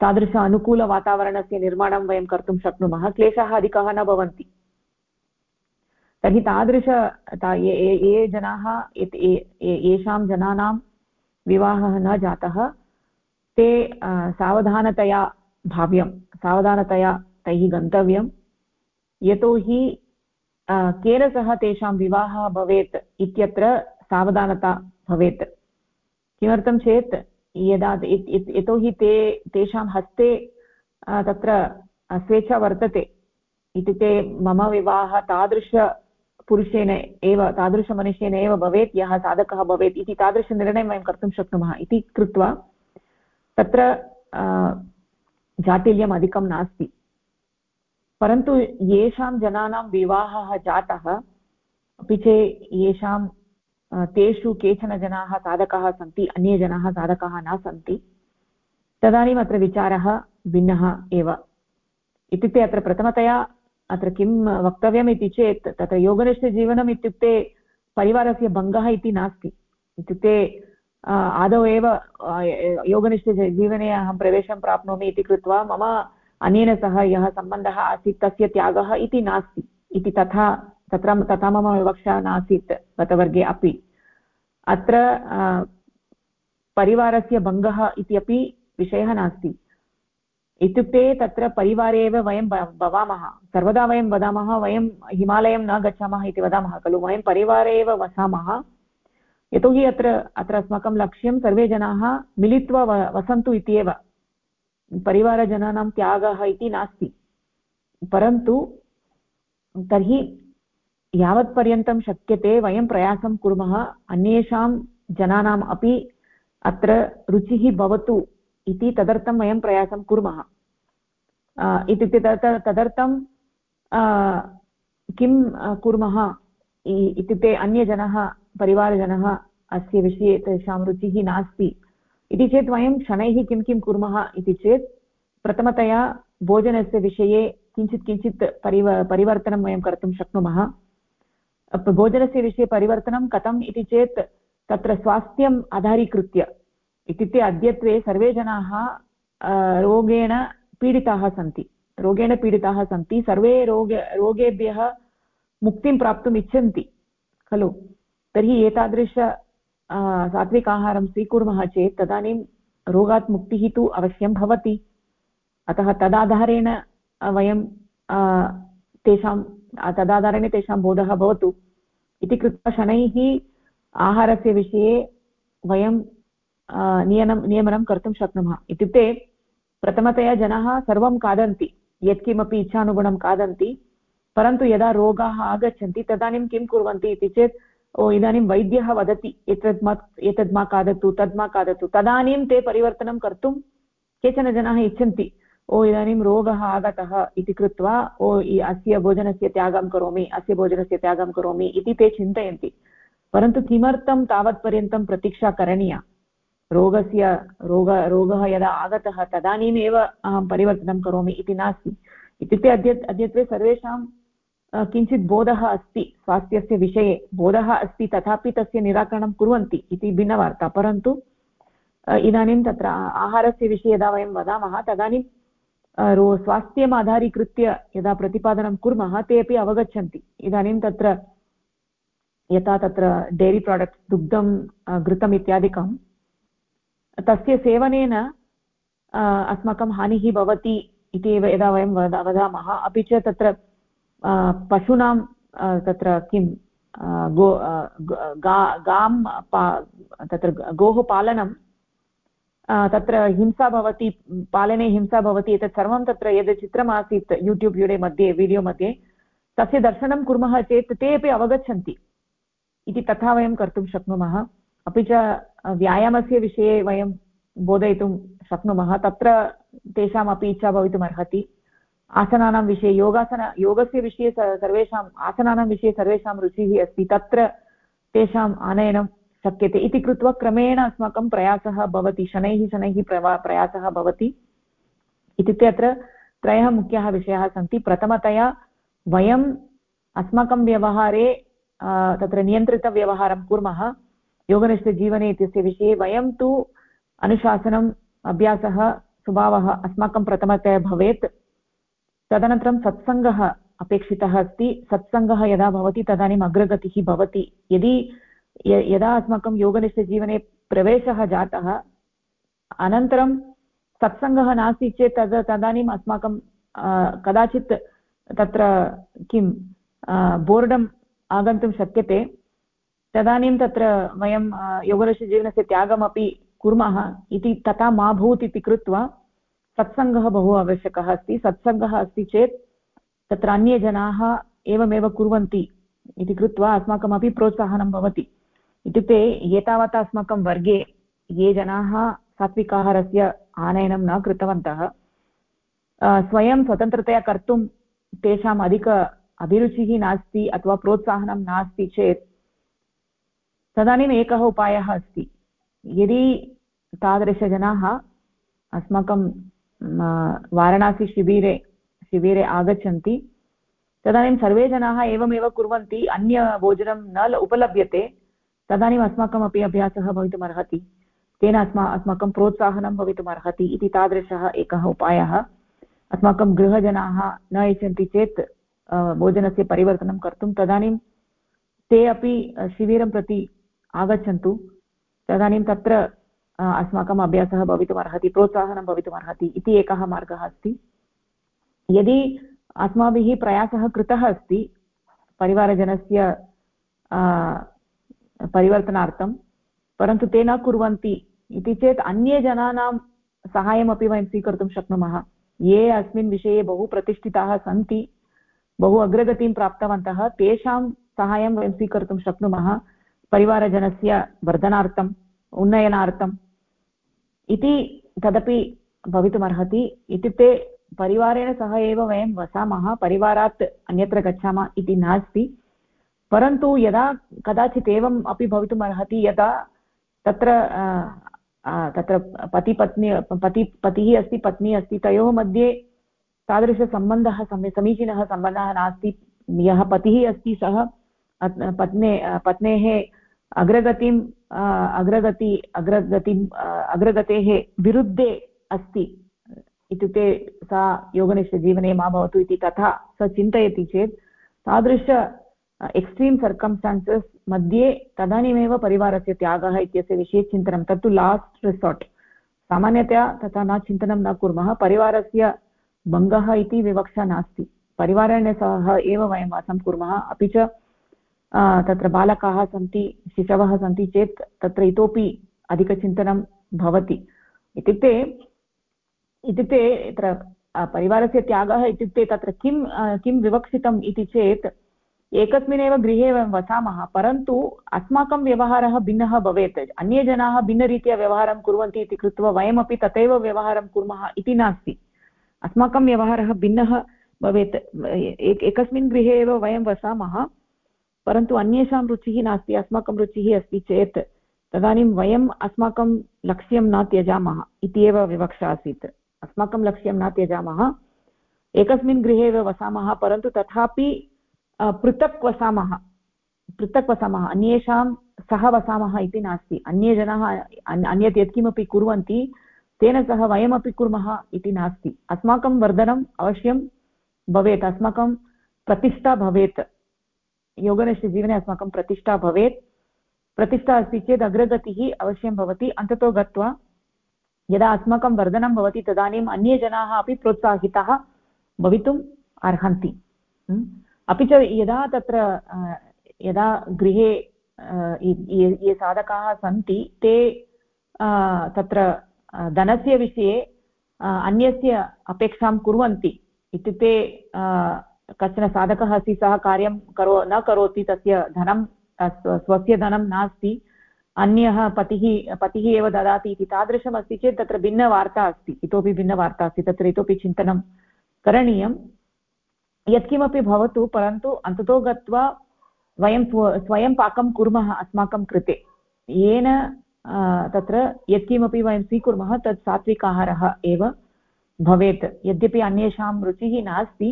[SPEAKER 1] तादृश अनुकूलवातावरणस्य निर्माणं वयं कर्तुं शक्नुमः, क्लेशाः अधिकाः न भवन्ति। तर्हि तादृश ये ये जनाः येषां जनानां विवाहः न जातः, ते सावधानतया भाव्यं, सावधानतया तैः गन्तव्यं। यतोहि केन सह तेषां विवाहः भवेत् इत्यत्र सावधानता भवेत्। किमर्थं चेत् यदा यतोहि ते, तेषां हस्ते तत्र स्वेच्छा वर्तते इत्युक्ते मम विवाहः तादृशपुरुषेण एव तादृशमनुष्येन एव भवेत्, यः साधकः भवेत् इति तादृशनिर्णयं वयं कर्तुं शक्नुमः इति कृत्वा तत्र जाटिल्यम् अधिकं नास्ति। परन्तु येषां जनानां विवाहः जातः, अपि च येषां तेषु केचन जनाः साधकाः सन्ति, अन्ये जनाः साधकाः न सन्ति। तदानीम् अत्र विचारः भिन्नः एव। इत्युक्ते अत्र प्रथमतया अत्र किं वक्तव्यम् इति चेत्, तत्र योगनिष्ठजीवनम् इत्युक्ते परिवारस्य भङ्गः इति नास्ति। इत्युक्ते आदौ एव योगनिष्ठजीवने अहं प्रवेशं प्राप्नोमि इति कृत्वा मम अनेन सह यः सम्बन्धः आसीत्, तस्य त्यागः इति नास्ति। इति तथा तत्र तथा मम विवक्षा नासीत् गतवर्गे अपि। अत्र परिवारस्य भङ्गः इति अपि विषयः नास्ति। इत्युक्ते तत्र परिवारे एव वयं भवामः। सर्वदा वयं वदामः, वयं हिमालयं न गच्छामः इति वदामः, खलु? वयं परिवारे एव वसामः। यतोहि अत्र अत्र अस्माकं लक्ष्यं सर्वे जनाः मिलित्वा वसन्तु इति एव। परिवारजनानां त्यागः इति नास्ति। परन्तु, तर्हि यावत्पर्यन्तं शक्यते वयं प्रयासं कुर्मः, अन्येषां जनानाम् अपि अत्र रुचिः भवतु इति तदर्थं वयं प्रयासं कुर्मः। इत्युक्ते तदर्थं किं कुर्मः? इत्युक्ते अन्यजनः, परिवारजनः अस्य विषये तेषां रुचिः नास्ति। इति चेत् वयं शनैः किं किं कुर्मः इति चेत् प्रथमतया भोजनस्य विषये किञ्चित् किञ्चित् परिव, परिवर्तनं वयं कर्तुं शक्नुमः। भोजनस्य विषये परिवर्तनं कथम् इति चेत् तत्र स्वास्थ्यम् आधारीकृत्य इत्युक्ते अद्यत्वे सर्वे जनाः रोगेण पीडिताः सन्ति। रोगेण पीडिताः सन्ति। सर्वे रोग, रोगेभ्यः मुक्तिं प्राप्तुम् इच्छन्ति, खलु? तर्हि एतादृश सात्विकाहारं स्वीकुर्मः चेत् तदानीं रोगात् मुक्तिः तु अवश्यं भवति। अतः तदाधारेण वयं तेषां तदाधारेण तेषां बोधः भवतु। इति कृत्वा शनैः आहारस्य विषये वयं नियमनं नियमनं कर्तुं शक्नुमः। इत्युक्ते प्रथमतया जनाः सर्वं खादन्ति, यत्किमपि इच्छानुगुणं खादन्ति, परन्तु यदा रोगाः आगच्छन्ति, तदानीं किं कुर्वन्ति इति चेत्, ओ, इदानीं वैद्यः वदति एतत् मा, एतद् मा खादतु, तद् मा खादतु। तदानीं ते परिवर्तनं कर्तुं केचन जनाः इच्छन्ति। ओ, इदानीं रोगः आगतः इति कृत्वा, ओ अस्य भोजनस्य त्यागं करोमि, अस्य भोजनस्य त्यागं करोमि इति ते चिन्तयन्ति। परन्तु किमर्थं तावत्पर्यन्तं प्रतीक्षा करणीया? रोगस्य, रोग, रोगः यदा आगतः तदानीमेव अहं परिवर्तनं करोमि इति नास्ति। इत्युक्ते अद्य, अद्यत्वे सर्वेषां किञ्चित् बोधः अस्ति, स्वास्थ्यस्य विषये बोधः अस्ति, तथापि तस्य निराकरणं कुर्वन्ति इति भिन्नवार्ता। परन्तु इदानीं तत्र आहारस्य विषये यदा वयं वदामः, तदानीं रो स्वास्थ्यम् आधारीकृत्य यदा प्रतिपादनं कुर्मः, ते अपि अवगच्छन्ति। इदानीं तत्र यथा तत्र डैरी प्राडक्ट्स् दुग्धं घृतम् इत्यादिकं तस्य सेवनेन अस्माकं हानिः भवति इति एव यदा वयं वदामः। अपि च तत्र पशूनां तत्र किं गो गा पा, तत्र गोः पालनं तत्र हिंसा भवति, पालने हिंसा भवति एतत् सर्वं तत्र यद् चित्रमासीत् यूट्यूब् वीडियो मध्ये वीडियो मध्ये, तस्य दर्शनं कुर्मः चेत् ते अपि अवगच्छन्ति इति तथा वयं कर्तुं शक्नुमः। अपि च व्यायामस्य विषये वयं बोधयितुं शक्नुमः। तत्र तेषामपि इच्छा भवितुमर्हति आसनानां विषये, योगासन, योगस्य विषये सर्वेषाम्, आसनानां विषये सर्वेषां रुचिः अस्ति। तत्र तेषाम् आनयनं शक्यते इति कृत्वा क्रमेण अस्माकं प्रयासः भवति, शनैः शनैः प्रवा, प्रयासः भवति। इत्युक्ते अत्र त्रयः मुख्याः विषयाः सन्ति। प्रथमतया वयम् अस्माकं व्यवहारे तत्र नियन्त्रितव्यवहारं कुर्मः। योगनिष्ठजीवने इत्यस्य विषये वयं तु अनुशासनम्, अभ्यासः, स्वभावः अस्माकं प्रथमतया भवेत्। तदनन्तरं सत्सङ्गः अपेक्षितः अस्ति। सत्सङ्गः यदा भवति, तदानीम् अग्रगतिः भवति। यदि यदा अस्माकं योगनिष्ठजीवने प्रवेशः जातः, अनन्तरं सत्सङ्गः नास्ति चेत् तद्, तदानीम् अस्माकं कदाचित् तत्र किं बोर्डम् आगन्तुं शक्यते। तदानीं तत्र वयं योगनिष्ठजीवनस्य त्यागमपि कुर्मः इति तथा मा भूत् इति कृत्वा सत्सङ्गः बहु आवश्यकः अस्ति। सत्सङ्गः अस्ति चेत् तत्र अन्ये जनाः एवमेव कुर्वन्ति इति कृत्वा अस्माकमपि प्रोत्साहनं भवति। इत्युक्ते एतावता अस्माकं वर्गे ये जनाः सात्विकाहारस्य आनयनं न कृतवन्तः स्वयं स्वतन्त्रतया कर्तुं तेषाम् अधिक अभिरुचिः नास्ति अथवा प्रोत्साहनं नास्ति चेत् तदानीम् एकः उपायः अस्ति। यदि तादृशजनाः अस्माकं वाराणासीशिबिरे शिबिरे आगच्छन्ति, तदानीं सर्वे जनाः एवमेव कुर्वन्ति, अन्यभोजनं न उपलभ्यते तदानीम् अस्माकमपि अभ्यासः भवितुमर्हति। तेन अस्मा, अस्माकं प्रोत्साहनं भवितुमर्हति इति तादृशः एकः उपायः। अस्माकं गृहजनाः न इच्छन्ति चेत् भोजनस्य परिवर्तनं कर्तुं तदानीं ते अपि शिबिरं प्रति आगच्छन्तु। तदानीं तत्र अस्माकम् अभ्यासः भवितुमर्हति, प्रोत्साहनं भवितुमर्हति इति एकः मार्गः अस्ति। यदि अस्माभिः प्रयासः कृतः अस्ति, परिवारजनस्य परिवर्तनार्थं, परन्तु ते न कुर्वन्ति इति चेत् अन्ये जनानां सहायमपि वयं स्वीकर्तुं शक्नुमः। ये अस्मिन् विषये बहु प्रतिष्ठिताः सन्ति, बहु अग्रगतिं प्राप्तवन्तः, तेषां सहायं वयं स्वीकर्तुं शक्नुमः। परिवारजनस्य वर्धनार्थम्, उन्नयनार्थम् इति तदपि भवितुमर्हति। इत्युक्ते परिवारेण सह एव वयं वसामः, परिवारात् अन्यत्र गच्छामः इति नास्ति। परन्तु यदा कदाचित् एवम् अपि भवितुमर्हति यदा तत्र तत्र पतिपत्नी, पति, पतिः अस्ति, पत्नी अस्ति, तयोः मध्ये तादृशसम्बन्धः समीचीनः सम्बन्धः नास्ति। यः पतिः अस्ति, सः पत्ने, पत्नेः अग्रगतिम् अग्रगति अग्रगतिम् अग्रगतेः विरुद्धे अस्ति इत्युक्ते सा योगनिष्ठजीवने मा भवतु इति तथा स चिन्तयति चेत् तादृश एक्स्ट्रीम् सर्कम्स्टान्सस् मध्ये तदानीमेव परिवारस्य त्यागः इत्यस्य विषये चिन्तनं, तत्तु लास्ट् रिसार्ट् सामान्यतया तथा न चिन्तनं न कुर्मः, परिवारस्य भङ्गः इति विवक्षा नास्ति। परिवारेण सह एव वयं वासं कुर्मः, अपि च तत्र बालकाः सन्ति, शिशवः सन्ति चेत् तत्र इतोपि अधिकचिन्तनं भवति। इत्युक्ते इत्युक्ते, तत्र परिवारस्य त्यागः इत्युक्ते तत्र किं किं विवक्षितम् इति चेत् एकस्मिन्नेव गृहे वयं वसामः, परन्तु अस्माकं व्यवहारः भिन्नः भवेत्। अन्ये जनाः भिन्नरीत्या व्यवहारं कुर्वन्ति इति कृत्वा वयमपि तथैव व्यवहारं कुर्मः इति नास्ति। अस्माकं व्यवहारः भिन्नः भवेत्। एकस्मिन् गृहे एव वयं वसामः, परन्तु अन्येषां रुचिः नास्ति, अस्माकं रुचिः अस्ति चेत् तदानीं वयम् अस्माकं लक्ष्यं न त्यजामः इति एव विवक्षा आसीत्। अस्माकं लक्ष्यं न त्यजामः। एकस्मिन् गृहे एव वसामः, परन्तु तथापि पृथक् वसामः पृथक् वसामः अन्येषां सह वसामः इति नास्ति। अन्ये जनाः अन्यत् यत्किमपि कुर्वन्ति, तेन सह वयमपि कुर्मः इति नास्ति। अस्माकं वर्धनम् अवश्यं भवेत्। अस्माकं प्रतिष्ठा भवेत्। योगनिष्ठजीवने अस्माकं प्रतिष्ठा भवेत्। प्रतिष्ठा अस्ति चेत् अग्रगतिः अवश्यं भवति। अन्ततो गत्वा, यदा अस्माकं वर्धनं भवति, तदानीम् अन्ये जनाः अपि प्रोत्साहिताः भवितुम् अर्हन्ति। अपि च यदा तत्र यदा गृहे ये साधकाः सन्ति, ते तत्र धनस्य विषये अन्यस्य अपेक्षां कुर्वन्ति इत्युक्ते कश्चन साधकः अस्ति, सः कार्यं करो, न करोति, तस्य धनं स्वस्य धनं नास्ति, अन्यः पतिः पतिः एव ददाति इति तादृशमस्ति चेत् तत्र भिन्नवार्ता अस्ति, इतोपि भिन्नवार्ता अस्ति, तत्र इतोपि चिन्तनं करणीयं यत्किमपि भवतु, परन्तु अन्ततो गत्वा वयं स्वयं पाकं कुर्मः अस्माकं कृते। येन तत्र यत्किमपि वयं स्वीकुर्मः, तत् सात्विक आहारः एव भवेत्। यद्यपि अन्येषां रुचिः नास्ति,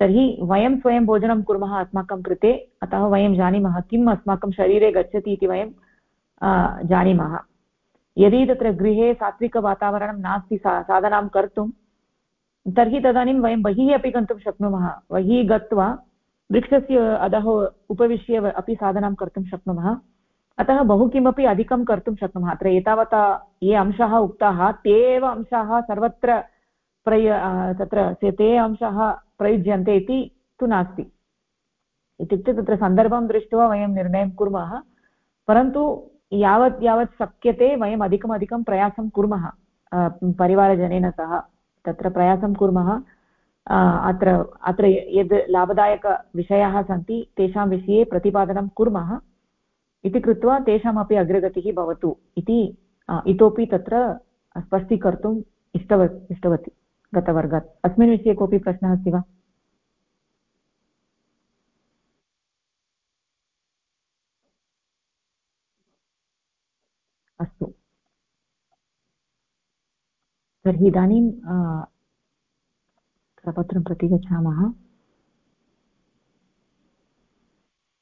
[SPEAKER 1] तर्हि वयं स्वयं भोजनं कुर्मः अस्माकं कृते, अतः वयं जानीमः किम् अस्माकं शरीरे गच्छति इति वयं जानीमः। यदि तत्र गृहे सात्विकवातावरणं नास्ति, सा, साधनां कर्तुं तर्हि तदानीं वयं बहिः अपि गन्तुं शक्नुमः। बहिः गत्वा वृक्षस्य अधः उपविश्य अपि साधनां कर्तुं शक्नुमः। अतः बहु किमपि अधिकं कर्तुं शक्नुमः। अत्र एतावता ये अंशाः उक्ताः, ते एव अंशाः सर्वत्र प्रय तत्र ते अंशाः प्रयुज्यन्ते इति तु नास्ति। इत्युक्ते तत्र सन्दर्भं दृष्ट्वा वयं निर्णयं कुर्मः, परन्तु यावत् यावत् शक्यते वयम् अधिकम् अधिकं प्रयासं कुर्मः परिवारजनेन सह। तत्र प्रयासं कुर्मः। अत्र अत्र यद् लाभदायकविषयाः सन्ति, तेषां विषये प्रतिपादनं कुर्मः। इति कृत्वा तेषामपि अग्रगतिः भवतु इति इतोपि तत्र स्पष्टीकर्तुम् इष्टव, इष्टवती गतवर्गात्। अस्मिन् विषये कोऽपि प्रश्नः अस्ति वा अस्तु तर्हि इदानीं करपत्रं प्रति गच्छामः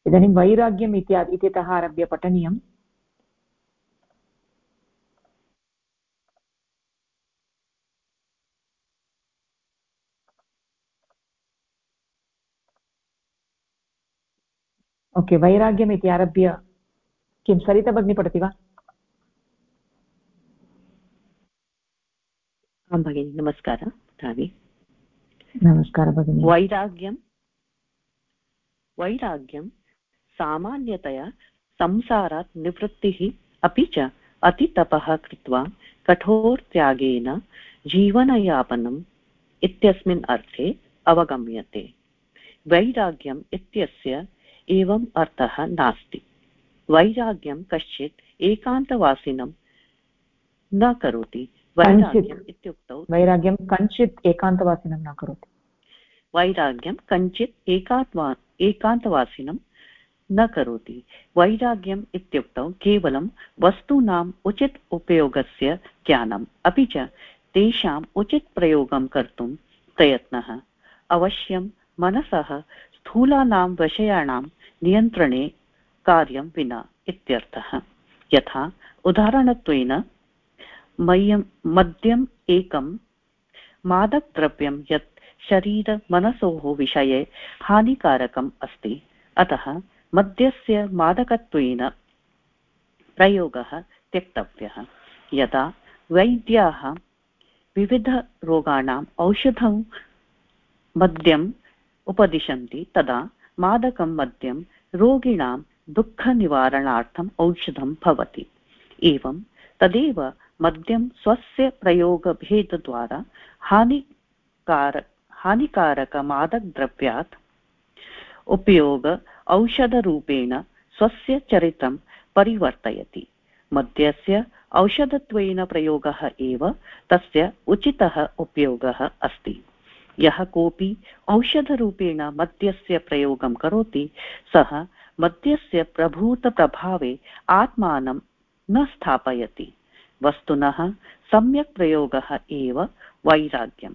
[SPEAKER 1] इदानीं वैराग्यम् इत्यादि इत्यतः आरभ्य पठनीयम्। ओके, वैराग्यम् इति आरभ्य किं सरिता पठति वा?
[SPEAKER 2] आं भगिनि नमस्कारः पठामि
[SPEAKER 1] नमस्कारः भगिनि।
[SPEAKER 2] वैराग्यं वैराग्यं सामान्यतया संसारात् निवृत्तिः अपि च अतितपः कृत्वा कठोरत्यागेन जीवनयापनम् इत्यस्मिन् अर्थे अवगम्यते। वैराग्यम् इत्यस्य एवम् अर्थः नास्ति। वैराग्यं कश्चित् एकान्तवासिनं न करोति
[SPEAKER 1] वैराग्यम् इत्युक्तौ वैराग्यं कञ्चित् एकान्तवासिनं न करोति।
[SPEAKER 2] वैराग्यं कञ्चित् एकात्वा एकान्तवासिनं न करोति। वैराग्यम् इत्युक्तौ केवलं वस्तूनाम् उचित उपयोगस्य ज्ञानम् अपि च तेषाम् उचितप्रयोगं कर्तुं प्रयत्नः। अवश्यं मनसः स्थूलानां विषयाणां नियन्त्रणे कार्यं विना इत्यर्थः। यथा उदाहरणत्वेन मह्यं, मद्यम् एकं, मादकद्रव्यं यत् शरीरमनसोः विषये हानिकारकम् अस्ति। अतः मद्यस्य मादकत्वेन प्रयोगः त्यक्तव्यः। यदा वैद्याः विविधरोगाणाम् औषधं मद्यम् उपदिशन्ति, तदा मादकं मद्यं रोगिणां दुःखनिवारणार्थम् औषधं भवति। एवं तदेव मद्यं स्वस्य प्रयोगभेदद्वारा हानिकार, हानिकारकमादकद्रव्यात् उपयोग औषधरूपेण स्वस्य चरित्रं परिवर्तयति। मद्यस्य औषधत्वेन प्रयोगः एव तस्य उचितः उपयोगः अस्ति। यः कोऽपि औषधरूपेण मद्यस्य प्रयोगं करोति, सः मद्यस्य प्रभूतप्रभावे आत्मानं न स्थापयति। वस्तुनः सम्यक् प्रयोगः एव वैराग्यम्।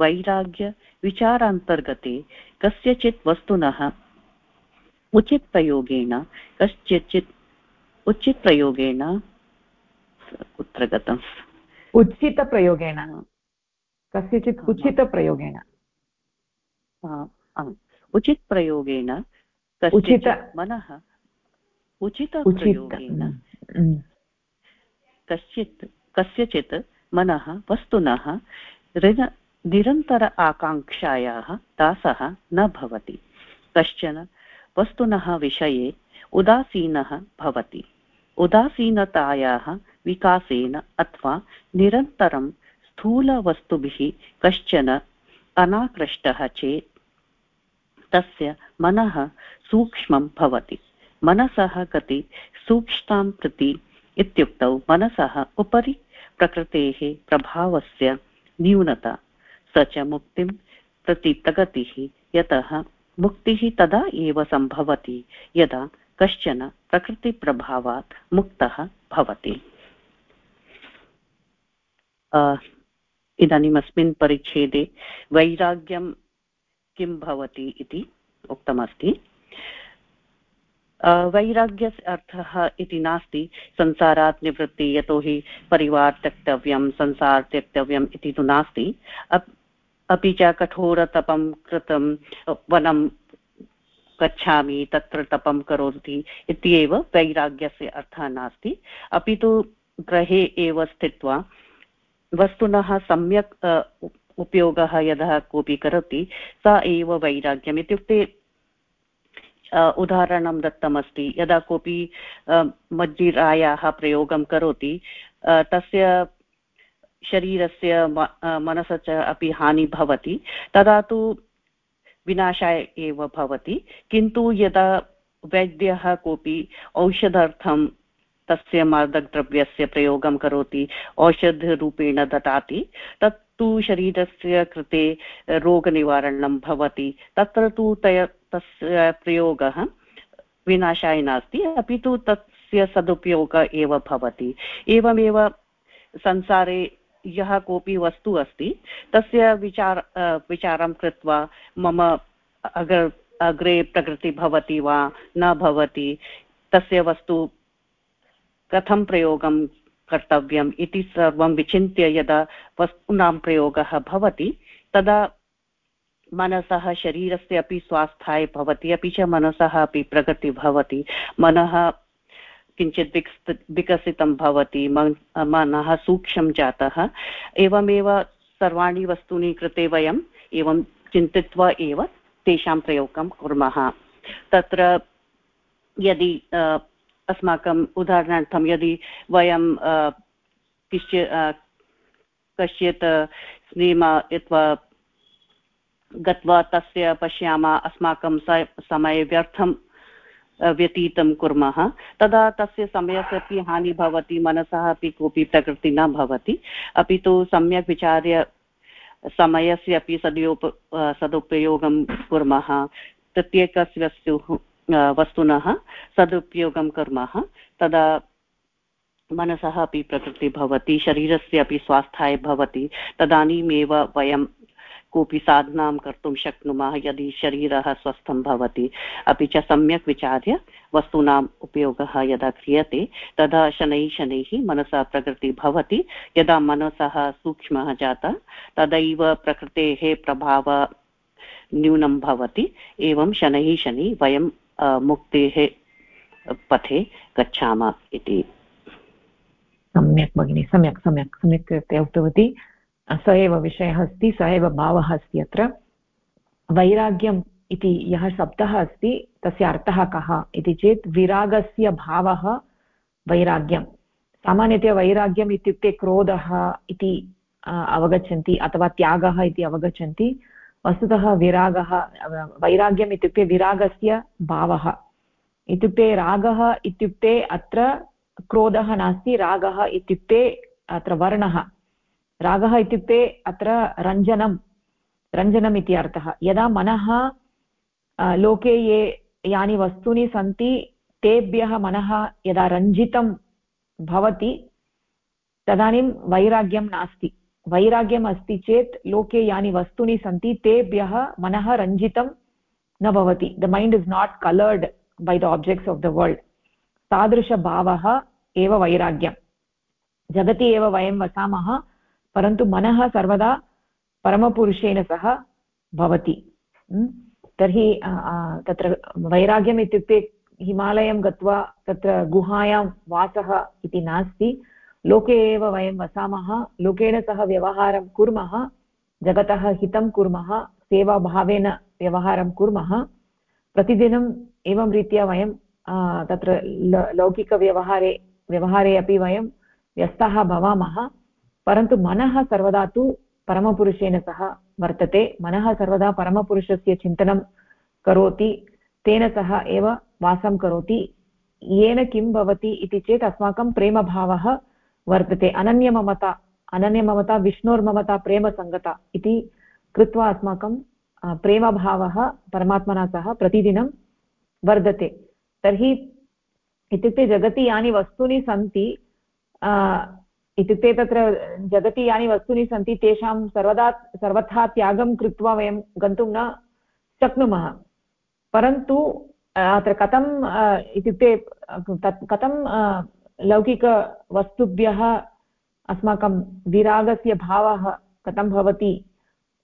[SPEAKER 2] वैराग्यविचारान्तर्गते कस्यचित् वस्तुनः उचितप्रयोगेण कस्यचित् उचितप्रयोगेण कुत्र गतम्
[SPEAKER 1] उचितप्रयोगेण। कस्यचित् उचितप्रयोगेन
[SPEAKER 2] उचितप्रयोगेन कश्चित् मनः उचितप्रयोगेन कश्चित्, कस्यचित् मनः, वस्तुनः निरन्तर आकाङ्क्षायाः दासः न भवति। कश्चन वस्तुनः विषये उदासीनः भवति। उदासीनतायाः विकासेन अथवा निरन्तरं स्थूलवस्तुभिः कश्चन अनाकृष्टः चेत् तस्य मनः सूक्ष्मं भवति। मनसः गति सूक्ष्मतां प्रति इत्युक्तौ मनसः उपरि प्रकृतेः प्रभावस्य न्यूनता। स च मुक्तिं प्रति प्रगतिः यतः मुक्तिः तदा एव सम्भवति, यदा कश्चन प्रकृतिप्रभावात् मुक्तः भवति। इदानीम् अस्मिन् परिच्छेदे वैराग्यं किं भवति इति उक्तमस्ति। वैराग्यस्य अर्थः इति नास्ति। संसारात् निवृत्ति यतोहि परिवार त्यक्तव्यं, संसार त्यक्तव्यम् इति तु नास्ति। अपि च कठोरतपं कृतं वनं गच्छामि, तत्र तपं करोति इत्येव वैराग्यस्य अर्थः नास्ति। अपि तु गृहे एव स्थित्वा वस्तुनः सम्यक् उपयोगः यदा कोऽपि करोति, स एव वैराग्यम्। इत्युक्ते उदाहरणं दत्तमस्ति। यदा कोऽपि मज्जिरायाः प्रयोगं करोति तस्य शरीरस्य मनसः च अपि हानि भवति। तदा तु विनाशाय एव भवति। किन्तु यदा वैद्यः कोऽपि औषधार्थं तस्य मादकद्रव्यस्य प्रयोगं करोति, औषधरूपेण ददाति, तत्तु शरीरस्य कृते रोगनिवारणं भवति, तत्र तु तय, तस्य प्रयोगः विनाशाय नास्ति, अपि तु तस्य सदुपयोगः एव भवति। एवमेव संसारे यः कोऽपि वस्तु अस्ति, तस्य विचार विचारं कृत्वा मम अग्र अग्रे प्रकृतिः भवति वा न भवति, तस्य वस्तु कथं प्रयोगं कर्तव्यम् इति सर्वं विचिन्त्य यदा वस्तूनां प्रयोगः भवति, तदा मनसः शरीरस्य अपि स्वास्थ्याय भवति, अपि च मनसः अपि प्रगतिः भवति। मनः किञ्चित् विक्स् विकसितं भवति, मनः सूक्ष्मं जातः। एवमेव सर्वाणि वस्तूनि कृते वयम् एवं चिन्तयित्वा एव तेषां प्रयोगं कुर्मः। तत्र यदि अस्माकम् उदाहरणार्थं यदि वयं किश्चित् कश्चित् सिनेमा अथवा गत्वा तस्य पश्यामः, अस्माकं समये व्यर्थं व्यतीतं कुर्मः, तदा तस्य समयस्य अपि हानिः भवति, मनसः अपि कोऽपि प्रकृतिः न भवति। अपि तु सम्यक् विचार्य समयस्य अपि सदुप सदुपयोगं कुर्मः प्रत्येकस्य वस्तुः वस्तुनः सदुपयोगं कुर्मः। तदा मनसः अपि प्रकृतिः भवति, शरीरस्य अपि स्वास्थ्याय भवति। तदानीमेव वयं कोऽपि साधनां कर्तुं शक्नुमः यदि शरीरः स्वस्थं भवति। अपि च सम्यक् विचार्य वस्तूनाम् उपयोगः यदा क्रियते, तदा शनैः शनैः मनसः प्रकृतिः भवति। यदा मनसः सूक्ष्मः जातः, तदैव प्रकृतेः प्रभावः न्यूनं भवति। एवं शनैः शनैः वयं मुक्तेः पथे गच्छामः इति।
[SPEAKER 1] सम्यक् भगिनि, सम्यक् सम्यक् सम्यक् उक्तवती। स एव विषयः अस्ति, स एव भावः अस्ति अत्र। वैराग्यम् इति यः शब्दः अस्ति, तस्य अर्थः कः इति चेत् विरागस्य भावः वैराग्यं सामान्यतया वैराग्यम् इत्युक्ते क्रोधः इति अवगच्छन्ति अथवा त्यागः इति अवगच्छन्ति। वस्तुतः विरागः वैराग्यम् इत्युक्ते विरागस्य भावः। इत्युक्ते रागः इत्युक्ते अत्र क्रोधः नास्ति, रागः इत्युक्ते अत्र वर्णः। रागः इत्युक्ते अत्र रञ्जनं रञ्जनम् इति अर्थः। यदा मनः लोके ये, यानि वस्तूनि सन्ति, तेभ्यः मनः यदा रञ्जितं भवति, तदानीं वैराग्यं नास्ति। वैराग्यम् अस्ति चेत् लोके यानि वस्तूनि सन्ति, तेभ्यः मनः रञ्जितं न भवति। The mind is not coloured by the objects of the world तादृशभावः एव वैराग्यं जगति एव वयं वसामः, परन्तु मनः सर्वदा परमपुरुषेण सह भवति। तर्हि तत्र वैराग्यम् इत्युक्ते हिमालयं गत्वा तत्र गुहायां वासः इति नास्ति। लोके एव वयं वसामः, लोकेन सह व्यवहारं कुर्मः, जगतः हितं कुर्मः, सेवाभावेन व्यवहारं कुर्मः। प्रतिदिनम् एवं रीत्या वयं तत्र लौकिकव्यवहारे, व्यवहारे अपि वयं व्यस्ताः भवामः। परन्तु मनः सर्वदा तु परमपुरुषेण सह वर्तते। मनः सर्वदा परमपुरुषस्य चिन्तनं करोति, तेन सह एव वासं करोति। येन किं भवति इति चेत् अस्माकं प्रेमभावः वर्तते। अनन्यममता अनन्यममता विष्णोर्ममता प्रेमसङ्गता इति कृत्वा अस्माकं प्रेमभावः परमात्मना सह प्रतिदिनं वर्धते। तर्हि इत्युक्ते जगति यानि वस्तूनि सन्ति इत्युक्ते तत्र जगति यानि वस्तूनि सन्ति, तेषां सर्वदा, सर्वथा त्यागं कृत्वा वयं गन्तुं न शक्नुमः। परन्तु, अत्र कथम् इत्युक्ते तत् कथं लौकिकवस्तुभ्यः अस्माकं विरागस्य भावः कथं भवति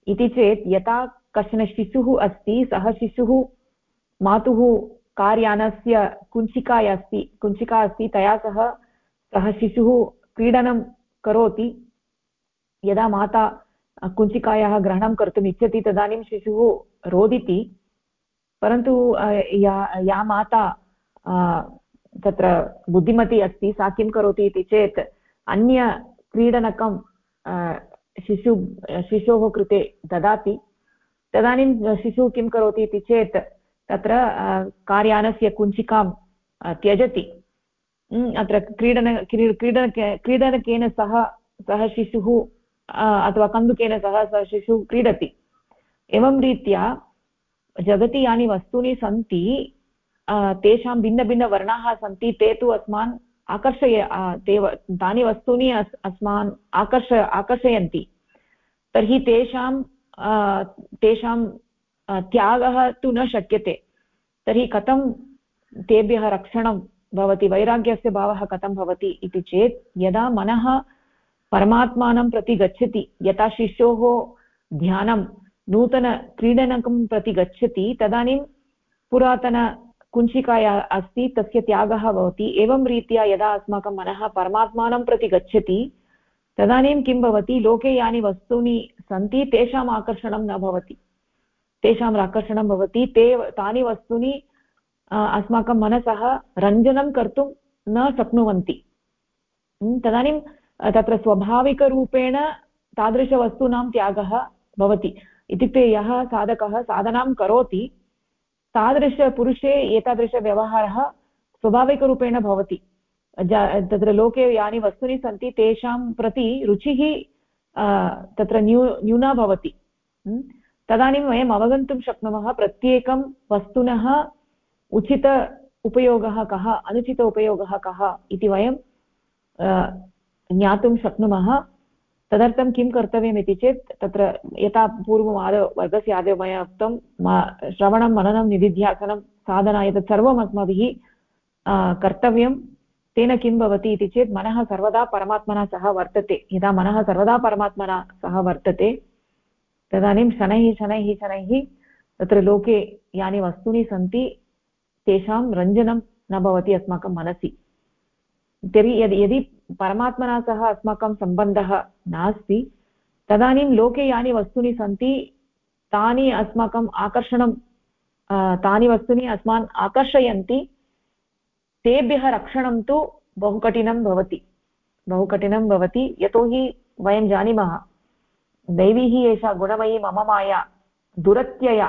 [SPEAKER 1] इति चेत् यथा कश्चन शिशुः अस्ति, सः शिशुः मातुः कार्यानस्य कुञ्चिका अस्ति कुञ्चिका अस्ति, तया सह सः शिशुः क्रीडनं करोति। यदा माता कुञ्चिकायाः ग्रहणं कर्तुम् इच्छति, तदानीं शिशुः रोदिति। परन्तु या या माता तत्र बुद्धिमती अस्ति, सा किं करोति इति चेत् अन्य क्रीडनकं शिशु, शिशोः कृते ददाति। तदानीं शिशुः किं करोति इति चेत् तत्र कार्यानस्य कुञ्चिकां त्यजति। अत्र क्रीडन क्रीडन, क्रीडनकेन सह सः शिशुः अथवा कन्दुकेन सह सः शिशुः क्रीडति। एवं रीत्या जगति यानि वस्तूनि सन्ति तेषां भिन्नभिन्नवर्णाः सन्ति, ते तु अस्मान् आकर्षय ते तानि वस्तूनि अस्, अस्मान् आकर्ष, आकर्षयन्ति। तर्हि तेषां तेषां त्यागः तु न शक्यते। तर्हि कथं तेभ्यः रक्षणं भवति, वैराग्यस्य भावः कथं भवति इति चेत्, यदा मनः परमात्मानं प्रति गच्छति, यथा शिशोः ध्यानं नूतनक्रीडनकं प्रति गच्छति, तदानीं पुरातनकुञ्चिकाया अस्ति, तस्य त्यागः भवति। एवं रीत्या यदा अस्माकं मनः परमात्मानं प्रति गच्छति, तदानीं किं भवति? लोके यानि वस्तूनि सन्ति तेषाम् आकर्षणं न भवति। तेषाम् आकर्षणं भवति, ते तानि वस्तूनि अस्माकं मनसः रञ्जनं कर्तुं न शक्नुवन्ति। तदानीं तत्र स्वाभाविकरूपेण तादृशवस्तूनां त्यागः भवति। इत्युक्ते यः साधकः साधनां करोति तादृशपुरुषे एतादृशव्यवहारः स्वाभाविकरूपेण भवति। तत्र लोके यानि वस्तूनि सन्ति, तेषां प्रति रुचिः तत्र न्यू, न्यूना भवति। तदानीं वयम् अवगन्तुं शक्नुमः प्रत्येकं वस्तुनः उचित उपयोगः कः, अनुचित उपयोगः कः इति वयं ज्ञातुं शक्नुमः। तदर्थं किं कर्तव्यम् इति चेत् तत्र यथा पूर्वम् आदौ वर्गस्य आदौ मया उक्तं श्रवणं, मननं, निधिध्यासनं साधना एतत् सर्वम् अस्माभिः कर्तव्यं। तेन किं भवति इति चेत् मनः सर्वदा परमात्मना सह वर्तते। यदा मनः सर्वदा परमात्मना सह वर्तते, तदानीं शनैः शनैः शनैः तत्र लोके यानि वस्तूनि सन्ति, तेषां रञ्जनं न भवति अस्माकं मनसि। तर्हि यदि यदि परमात्मना सह अस्माकं सम्बन्धः नास्ति, तदानीं लोके यानि वस्तूनि सन्ति, तानि अस्माकम् आकर्षणं तानि वस्तूनि अस्मान् आकर्षयन्ति, तेभ्यः रक्षणं तु बहु कठिनं भवति बहु कठिनं भवति, यतोहि वयं जानीमः, दैवीः एषा गुणमयी मम माया, दुरत्यया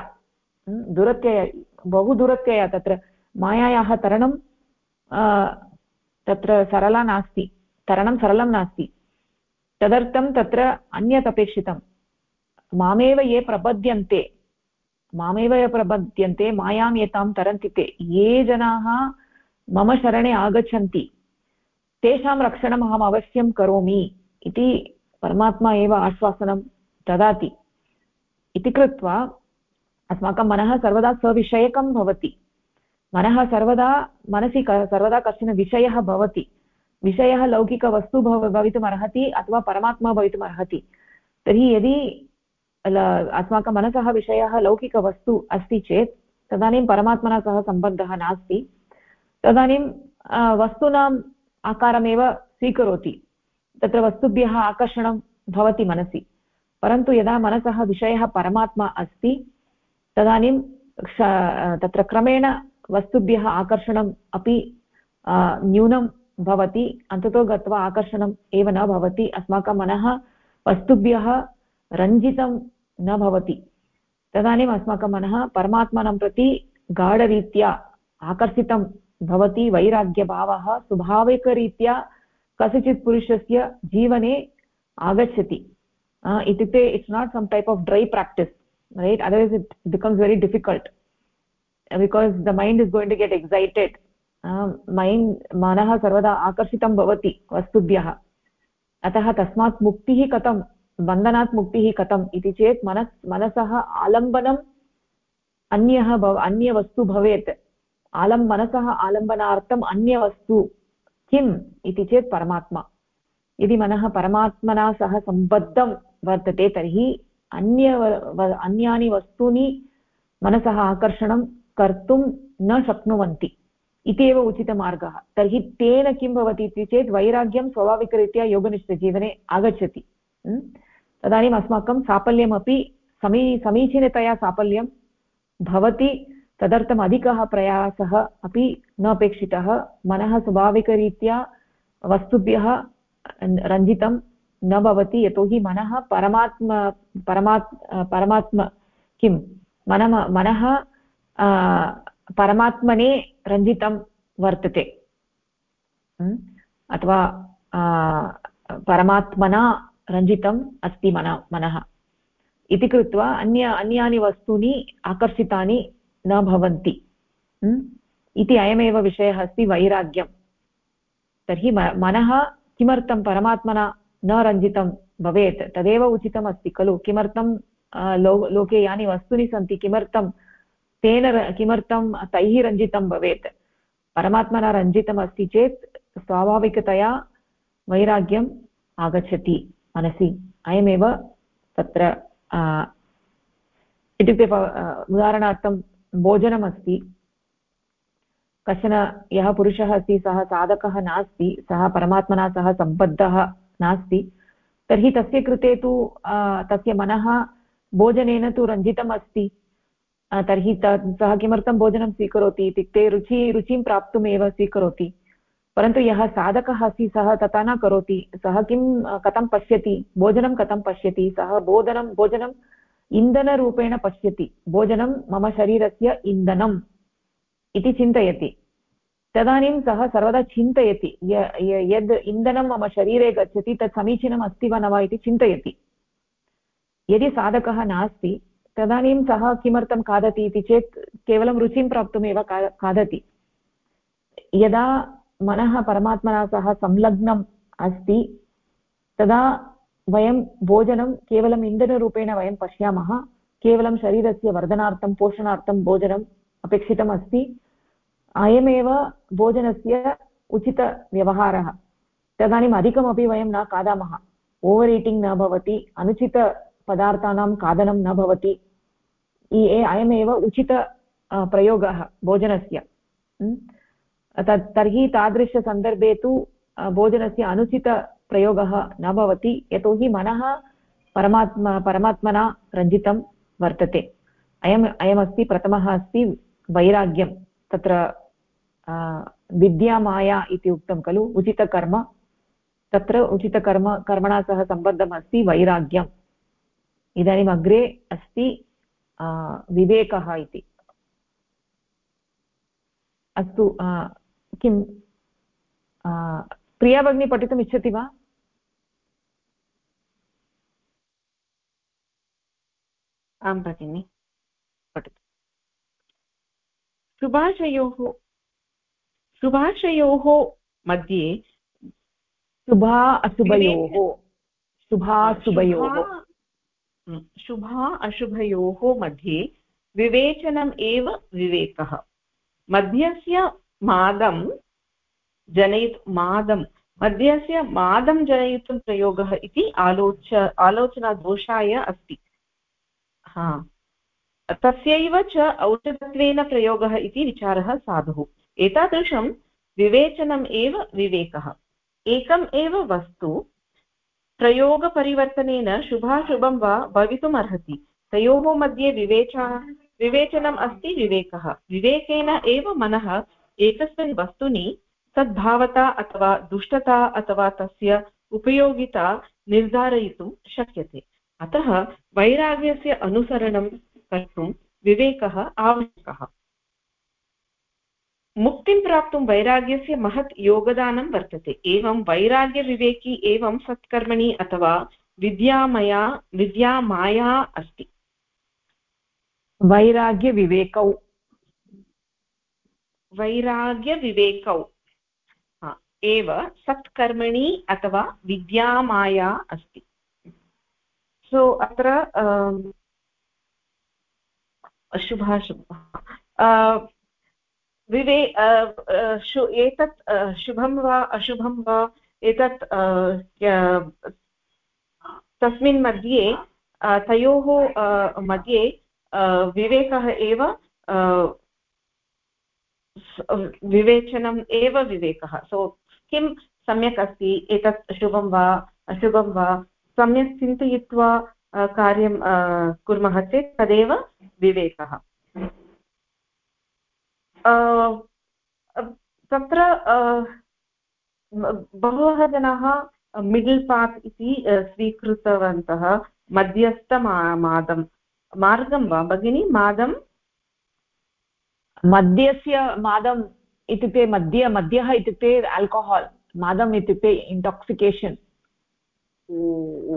[SPEAKER 1] दुरत्यया, बहु दुरत्यया तत्र मायायाः तरणं तत्र सरला नास्ति, तरणं सरलं नास्ति। तदर्थं तत्र अन्यत् अपेक्षितं मामेव ये प्रबध्यन्ते मामेव ये प्रबध्यन्ते मायां एतां तरन्ति ते, ये जनाः मम शरणे आगच्छन्ति। तेषां रक्षणम् अहम् अवश्यं करोमि इति परमात्मा एव आश्वासनं ददाति। इति कृत्वा अस्माकं मनः सर्वदा सविषयकं भवति। मनः सर्वदा मनसि सर्वदा कश्चन विषयः भवति। विषयः लौकिकवस्तु भव भवितुमर्हति अथवा परमात्मा भवितुमर्हति तर्हि यदि अस्माकं मनसः विषयः लौकिकवस्तु अस्ति चेत् तदानीं परमात्मना सह सम्बन्धः नास्ति। तदानीं वस्तूनाम् आकारमेव स्वीकरोति। तत्र वस्तुभ्यः आकर्षणं भवति मनसि। परन्तु यदा मनसः विषयः परमात्मा अस्ति तदानीं तत्र क्रमेण वस्तुभ्यः आकर्षणम् अपि न्यूनं भवति, अन्ततो गत्वा आकर्षणम् एव न भवति, अस्माकं मनः वस्तुभ्यः रञ्जितं न भवति। तदानीम् अस्माकं मनः परमात्मनं प्रति गाढरीत्या आकर्षितं भवति, वैराग्यभावः स्वाभाविकरीत्या कस्यचित् पुरुषस्य जीवने आगच्छति। इत्युक्ते it's not some type of dry practice right otherwise it becomes very difficult because the mind is going to get excited mind मनः सर्वदा आकर्षितं भवति वस्तुभ्यः अतः तस्मात् मुक्तिः कथं बन्धनात् मुक्तिः कथम् इति चेत् मनस् मनसः आलम्बनम् अन्यः भव अन्यवस्तु भवेत् आलं मनसः आलम्बनार्थम् अन्यवस्तु किम् इति चेत् परमात्मा यदि मनः परमात्मना सह सम्बद्धं वर्तते तर्हि अन्य अन्यानि वस्तूनि मनसः आकर्षणं कर्तुं न शक्नुवन्ति। इति एव उचितमार्गः। तर्हि तेन किं भवति इति चेत् वैराग्यं स्वाभाविकरीत्या योगनिष्ठजीवने आगच्छति। तदानीम् अस्माकं साफल्यमपि समी, समीचीनतया साफल्यं भवति। तदर्थम् अधिकः प्रयासः अपि न अपेक्षितः मनः स्वाभाविकरीत्या वस्तुभ्यः रञ्जितं न भवति। यतोहि मनः परमात्म, परमात्, परमात्म किं? मनः मनः परमात्मने रञ्जितं वर्तते अथवा परमात्मना रञ्जितम् अस्ति मन मनः इति कृत्वा अन्य अन्यानि वस्तूनि आकर्षितानि न भवन्ति इति अयमेव विषयः अस्ति वैराग्यं तर्हि मनः किमर्थं परमात्मना न रञ्जितं भवेत् तदेव उचितमस्ति खलु किमर्थं लो लोके यानि वस्तूनि सन्ति किमर्थं तेन किमर्थं तैः रञ्जितं भवेत्? परमात्मना रञ्जितम् अस्ति चेत् स्वाभाविकतया वैराग्यम् आगच्छति मनसि। अयमेव तत्र इत्युक्ते उदाहरणार्थं भोजनमस्ति। कश्चन यः पुरुषः अस्ति, सः साधकः नास्ति, सः परमात्मना सह सम्बद्धः नास्ति, तर्हि तस्य कृते तु तस्य मनः भोजनेन तु रञ्जितम् अस्ति तर्हि सः किमर्थं भोजनं स्वीकरोति इत्युक्ते रुचि, रुचिं प्राप्तुमेव स्वीकरोति। परन्तु यः साधकः अस्ति सः तथा न करोति। सः किं कथं पश्यति? भोजनं कथं पश्यति? सः बोधनं भोजनम् इन्धनरूपेण पश्यति। भोजनं मम शरीरस्य इन्धनम् इति चिन्तयति। तदानीं सः सर्वदा चिन्तयति यद् इन्धनं मम शरीरे गच्छति तत् समीचीनम् अस्ति वा न वा इति चिन्तयति। यदि साधकः नास्ति तदानीं सः किमर्थं खादति इति चेत् केवलं रुचिं प्राप्तुमेव खादति। यदा मनः परमात्मना सह संलग्नम् अस्ति, तदा वयं भोजनं केवलम् इन्धनरूपेण वयं पश्यामः, केवलं शरीरस्य वर्धनार्थं, पोषणार्थं भोजनम् अपेक्षितम् अस्ति। अयमेव भोजनस्य उचितव्यवहारः। तदानीम् अधिकमपि वयं न खादामः। ओवर् ईटिङ्ग् न भवति। अनुचितपदार्थानां खादनं न भवति। अयमेव उचित प्रयोगः भोजनस्य। तत् तर्हि तादृशसन्दर्भे तु भोजनस्य अनुचितप्रयोगः न भवति। यतोहि मनः परमात्मा परमात्मना रञ्जितं वर्तते। अयम् अयमस्ति, प्रथमः अस्ति वैराग्यं। तत्र विद्यामाया इति उक्तं खलु, उचितकर्म। तत्र उचितकर्म कर्मणा सह सम्बद्धम् अस्ति वैराग्यम्। इदानीम् अग्रे अस्ति विवेकः इति। अस्तु किं प्रिया भगिनी पठितुम् इच्छति वा?
[SPEAKER 3] आं भगिनि पठतु। शुभाशयोः शुभाशयोः मध्ये
[SPEAKER 1] शुभा अशुभयोः शुभाशुभयोः
[SPEAKER 3] शुभा अशुभयोः मध्ये विवेचनम् एव विवेकः। मध्यस्य मादं जनयित्, मादं, मध्यस्य मादं जनयितुं प्रयोगः इति आलोच आलोचनादोषाय अस्ति। हा। तस्यैव च औषधत्वेन प्रयोगः इति विचारः साधुः। एतादृशं विवेचनम् एव विवेकः। एकम् एव वस्तु प्रयोगपरिवर्तनेन शुभाशुभं वा भवितुम् अर्हति तयोः मध्ये विवेचा विवेचनम् अस्ति विवेकः। विवेकेन एव मनः एकस्मिन् वस्तुनि सद्भावता अथवा दुष्टता अथवा तस्य उपयोगिता निर्धारयितुं शक्यते। अतः वैराग्यस्य अनुसरणं कर्तुं विवेकः आवश्यकः। मुक्तिं प्राप्तुं वैराग्यस्य महत् योगदानं वर्तते। एवं वैराग्यविवेकी एवं सत्कर्मणि अथवा विद्यामया विद्यामाया अस्ति।
[SPEAKER 1] वैराग्यविवेकौ
[SPEAKER 3] वैराग्यविवेकौ एव सत्कर्मणि अथवा विद्यामाया अस्ति। सो अत्र शुभाशुभः। विवे एतत् शुभं वा अशुभं वा, एतत् तस्मिन् मध्ये तयोः मध्ये विवेकः एव विवेचनम् एव विवेकः। सो, किं सम्यक् अस्ति? एतत् शुभं वा अशुभं वा? सम्यक् चिन्तयित्वा कार्यं कुर्मः चेत् तदेव विवेकः। तत्र बहवः जनाः मिडिल् पात् इति स्वीकृतवन्तः। मध्यस्थमा मादं। मार्गं वा भगिनी? मादं?
[SPEAKER 1] मद्यस्य मादम् इत्युक्ते मद्य मद्यः इत्युक्ते आल्कोहाल् मादम् इत्युक्ते intoxication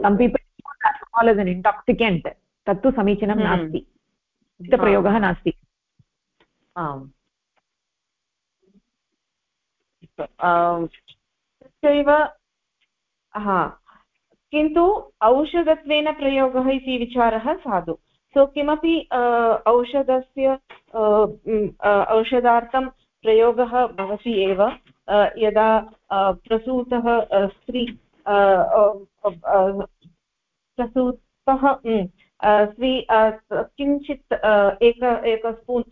[SPEAKER 1] some people alcohol is an intoxicant तत्तु समीचीनं हम्म। नास्ति। प्रयोगः नास्ति।
[SPEAKER 3] आम्। तथैव, हा, किन्तु औषधत्वेन प्रयोगः इति विचारः साधु। सो किमपि औषधस्य औषधार्थं प्रयोगः भवति एव। यदा प्रसूतः स्त्री प्रसूतः स्त्री किञ्चित् एक एक स्पून्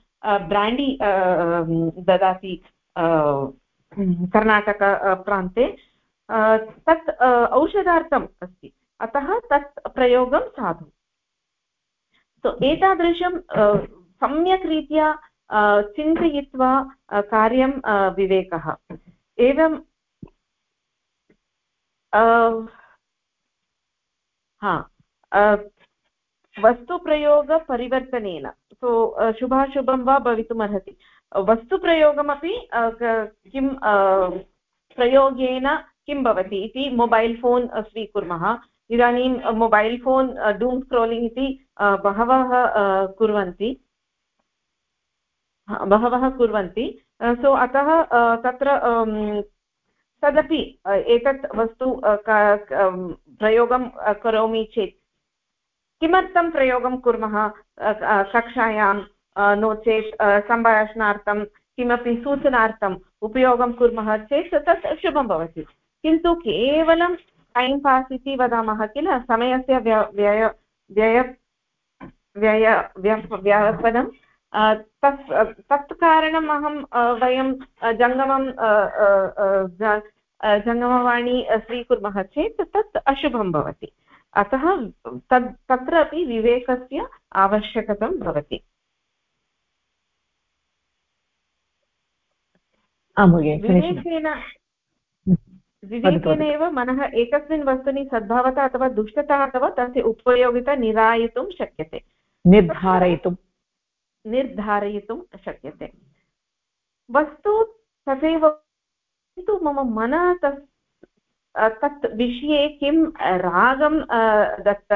[SPEAKER 3] ब्राण्डी ददाति कर्णाटकप्रान्ते तत् औषधार्थम् अस्ति। अतः तत् प्रयोगं साधु। सो एतादृशं सम्यक् रीत्या चिन्तयित्वा कार्यं विवेकः। एवं हा वस्तुप्रयोगपरिवर्तनेन। सो शुभाशुभं वा भवितुमर्हति। वस्तुप्रयोगमपि किं प्रयोगेन किं भवति इति मोबैल् फोन् स्वीकुर्मः। इदानीं मोबैल् फोन् डूम् स्क्रोलिङ्ग् इति बहवः कुर्वन्ति। बहवः कुर्वन्ति। सो अतः तत्र तदपि एतत् वस्तु प्रयोगं करोमि चेत्। किमर्थं प्रयोगं कुर्मः कक्षायां? नो चेत् सम्भाषणार्थं, किमपि सूचनार्थम् उपयोगं कुर्मः चेत् तत् शुभं भवति। किन्तु केवलं टैम् पास् इति वदामः किल? समयस्य व्यय व्यय व्यय व्यापनं तत् तत् कारणम् अहं वयं जङ्गमं जङ्गमवाणी स्वीकुर्मः चेत् तत् अशुभं भवति। अतः तत्, तत्र अपि विवेकस्य आवश्यकता भवति। विवेकेन विवेकेन एव मनः एकस्मिन् वस्तुनि सद्भावता अथवा दुष्टता अथवा तस्य उपयोगिता निरायितुं शक्यते
[SPEAKER 1] निर्धारयितुं
[SPEAKER 3] निर्धारयितुं शक्यते वस्तु तथैव किन्तु मम मनः तस् तत् विषये किं रागं दत्त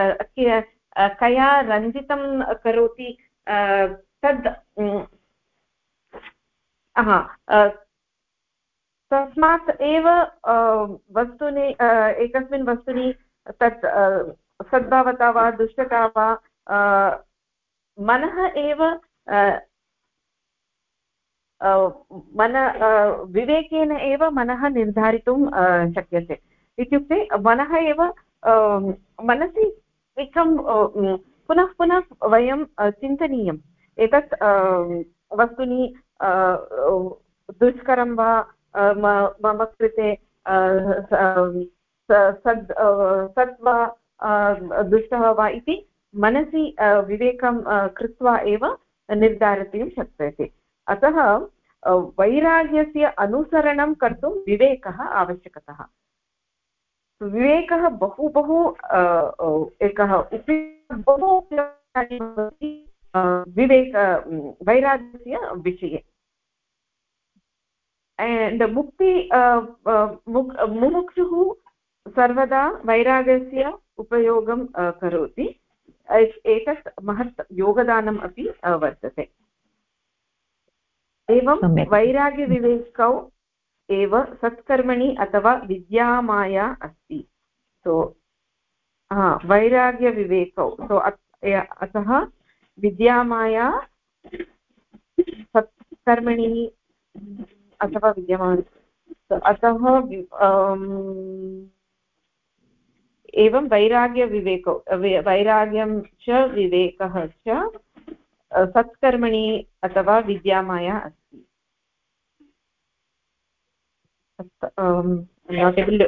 [SPEAKER 3] कया रञ्जितं करोति तद् तस्मात् एव वस्तुनि एकस्मिन् वस्तुनि तत् सद्भावता वा, दुष्टता वा मनः एव मन विवेकेन एव मनः निर्धारितुं शक्यते। इत्युक्ते मनः एव मनसि एकं पुनः पुनः वयं चिन्तनीयम्। एतत् वस्तूनि दुष्करं वा मम कृते सद् सत् वा दुष्टः वा इति मनसि विवेकं कृत्वा एव निर्धारयितुं शक्यते। अतः वैराग्यस्य अनुसरणं कर्तुं विवेकः आवश्यकतः। विवेकः बहु बहु एकः बहु विवेक वैराग्यस्य विषये। एण्ड् मुक्ति मुमुक्षुः सर्वदा वैराग्यस्य उपयोगं करोति एतत् महत् योगदानम् अपि वर्तते एवं वैराग्यविवेकौ एव सत्कर्मणि अथवा विद्यामाया अस्ति सो वैराग्यविवेकौ सो अतः विद्यामाया सत्कर्मणि अथवा विद्यमान अतः एवं वैराग्यविवेकौ वैराग्यं च विवेकः च सत्कर्मणि अथवा विद्यामाया अस्ति।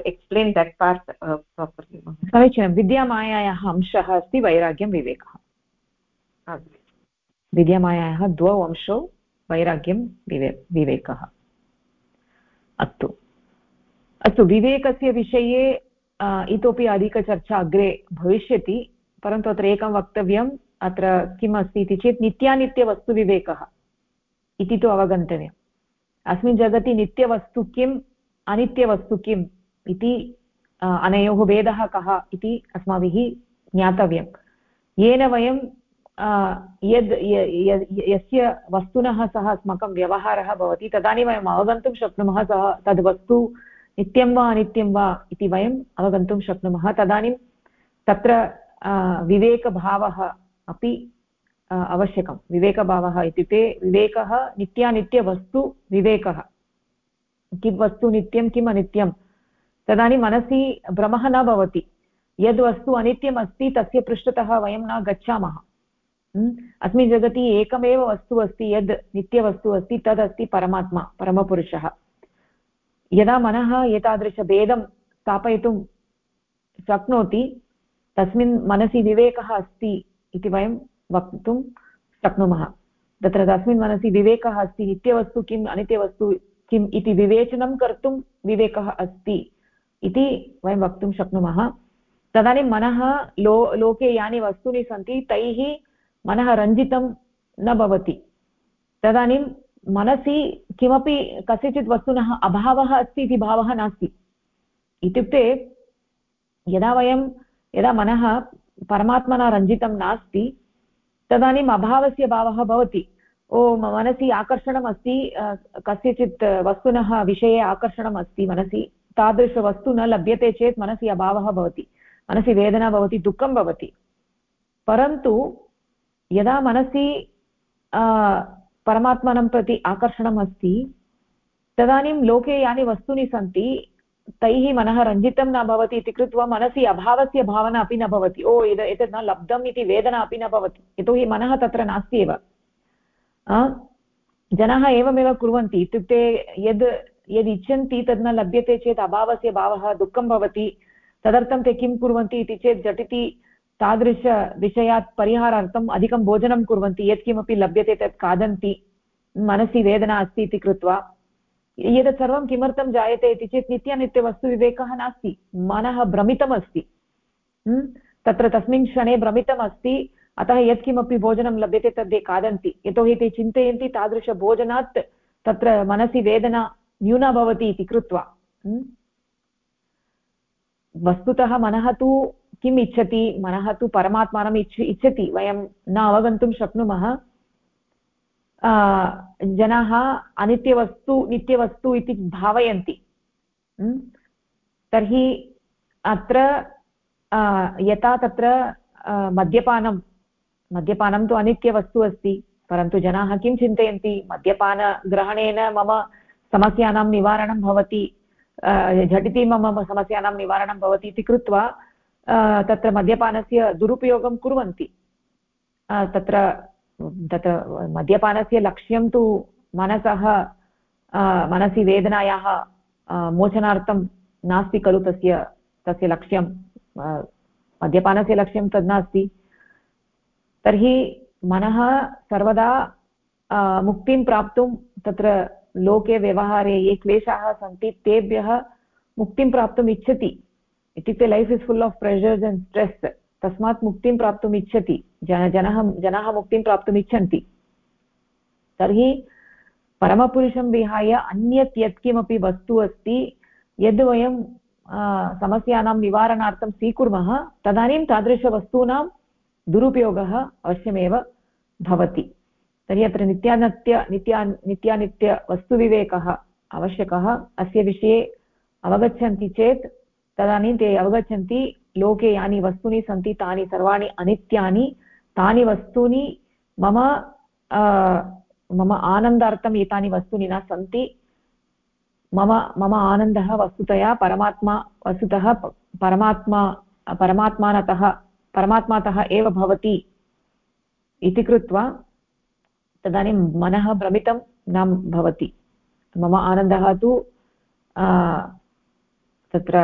[SPEAKER 1] एक्स्प्लेन् देट् पार्ट् समीचीनं। विद्यामायायाः अंशः अस्ति वैराग्यं विवेकः। विद्यामायाः द्वौ अंशौ वैराग्यं विवे विवेकः। अस्तु। अस्तु, विवेकस्य विषये इतोपि अधिकचर्चा अग्रे भविष्यति, परन्तु अत्र एकं वक्तव्यम्, अत्र किम् अस्ति इति चेत् नित्यानित्यवस्तुविवेकः इति तु अवगन्तव्यम्। अस्मिन् जगति नित्यवस्तु किम्, अनित्यवस्तु किम् इति अनयोः भेदः कः इति अस्माभिः ज्ञातव्यं येन वयं यद् यस्य वस्तुनः सह अस्माकं व्यवहारः भवति, तदानीं वयम् अवगन्तुं शक्नुमः सः तद् वस्तु नित्यं वा अनित्यं वा इति वयम् अवगन्तुं शक्नुमः। तदानीं तत्र विवेकभावः अपि आवश्यकं। विवेकभावः इत्युक्ते विवेकः नित्यानित्यवस्तु विवेकः। किं वस्तु नित्यं किम् अनित्यं। तदानीं मनसि भ्रमः न भवति। यद् वस्तु अनित्यम् अस्ति तस्य पृष्ठतः वयं न गच्छामः। अस्मिन् जगति एकमेव वस्तु अस्ति यद् नित्यवस्तु अस्ति, तदस्ति परमात्मा, परमपुरुषः। यदा मनः एतादृशभेदं स्थापयितुं शक्नोति, तस्मिन् मनसि विवेकः अस्ति इति वयं वक्तुं शक्नुमः। तत्र तस्मिन् मनसि विवेकः अस्ति, नित्यवस्तु किम्, अनित्यवस्तु किम् इति विवेचनं कर्तुं विवेकः अस्ति इति वयं वक्तुं शक्नुमः। तदानीं मनः लो, लोके यानि वस्तूनि सन्ति, तैः मनः रञ्जितं न भवति तदानीं मनसि किमपि कस्यचित् वस्तुनः अभावः अस्ति इति भावः नास्ति इत्युक्ते यदा वयं यदा मनः परमात्मना रञ्जितं नास्ति तदानीम् अभावस्य भावः भवति ओ मनसि आकर्षणम् अस्ति कस्यचित् वस्तुनः विषये आकर्षणम् अस्ति मनसि तादृशवस्तु न लभ्यते चेत् मनसि अभावः भवति मनसि वेदना भवति दुःखं भवति परन्तु यदा मनसि परमात्मनं प्रति आकर्षणम् अस्ति तदानीं लोके यानि वस्तूनि सन्ति तैः मनः रञ्जितं न भवति इति कृत्वा मनसि अभावस्य भावना अपि न भवति ओ इद एतत् न लब्धम् इति वेदना अपि न भवति यतोहि मनः तत्र नास्ति एव जनाः एवमेव कुर्वन्ति इत्युक्ते यद् यद् इच्छन्ति तद् न लभ्यते चेत् अभावस्य भावः दुःखं भवति तदर्थं ते किं कुर्वन्ति इति चेत् झटिति तादृशविषयात् परिहारार्थम् अधिकं भोजनं कुर्वन्ति, यत्किमपि लभ्यते तत् खादन्ति, मनसि वेदना अस्ति इति कृत्वा। एतत् सर्वं किमर्थं जायते इति चेत् नित्यानित्यवस्तुविवेकः नास्ति, मनः भ्रमितमस्ति। तत्र तस्मिन् क्षणे भ्रमितमस्ति, अतः यत्किमपि भोजनं लभ्यते तद् खादन्ति। यतोहि ते चिन्तयन्ति तादृशभोजनात् तत्र मनसि वेदना न्यूना भवति इति कृत्वा। वस्तुतः मनः तु किम् इच्छति? मनः तु परमात्मानम् इच्छ इच्छति, वयं न अवगन्तुं शक्नुमः। जनाः अनित्यवस्तु, नित्यवस्तु इति भावयन्ति। तर्हि अत्र यथा तत्र मद्यपानं मद्यपानं तु अनित्यवस्तु अस्ति, परन्तु जनाः किं चिन्तयन्ति? मद्यपानग्रहणेन मम समस्यानां निवारणं भवति झटिति मम समस्यानां निवारणं भवति इति कृत्वा तत्र मद्यपानस्य दुरुपयोगं कुर्वन्ति। तत्र, तत् मद्यपानस्य लक्ष्यं तु मनसः मनसि वेदनायाः मोचनार्थं नास्ति खलु तस्य तस्य लक्ष्यं। मद्यपानस्य लक्ष्यं तद् नास्ति। तर्हि मनः सर्वदा मुक्तिं प्राप्तुं तत्र लोके व्यवहारे ये क्लेशाः सन्ति, तेभ्यः मुक्तिं प्राप्तुम् इच्छति। इत्युक्ते life is full of pressures and stress तस्मात् मुक्तिं प्राप्तुम् इच्छति। जन, जनः, जनाः मुक्तिं प्राप्तुम् इच्छन्ति तर्हि परमपुरुषं विहाय अन्यत् यत्किमपि वस्तु अस्ति, यद् वयं समस्यानां निवारणार्थं स्वीकुर्मः, तदानीं तादृशवस्तूनां दुरुपयोगः अवश्यमेव भवति। तर्हि अत्र नित्यानित्य, नित्या, नित्यानित्यवस्तुविवेकः आवश्यकः। अस्य विषये अवगच्छन्ति चेत् तदानीं ते अवगच्छन्ति, लोके यानि वस्तूनि सन्ति, तानि सर्वाणि अनित्यानि, तानि वस्तूनि मम मम आनन्दार्थम् एतानि वस्तूनि न सन्ति। मम मम आनन्दः वस्तुतया परमात्मा, वस्तुतः परमात्मा, परमात्मानतः, परमात्मातः एव भवति इति कृत्वा तदानीं मनः भ्रमितं न भवति। मम आनन्दः तु तत्र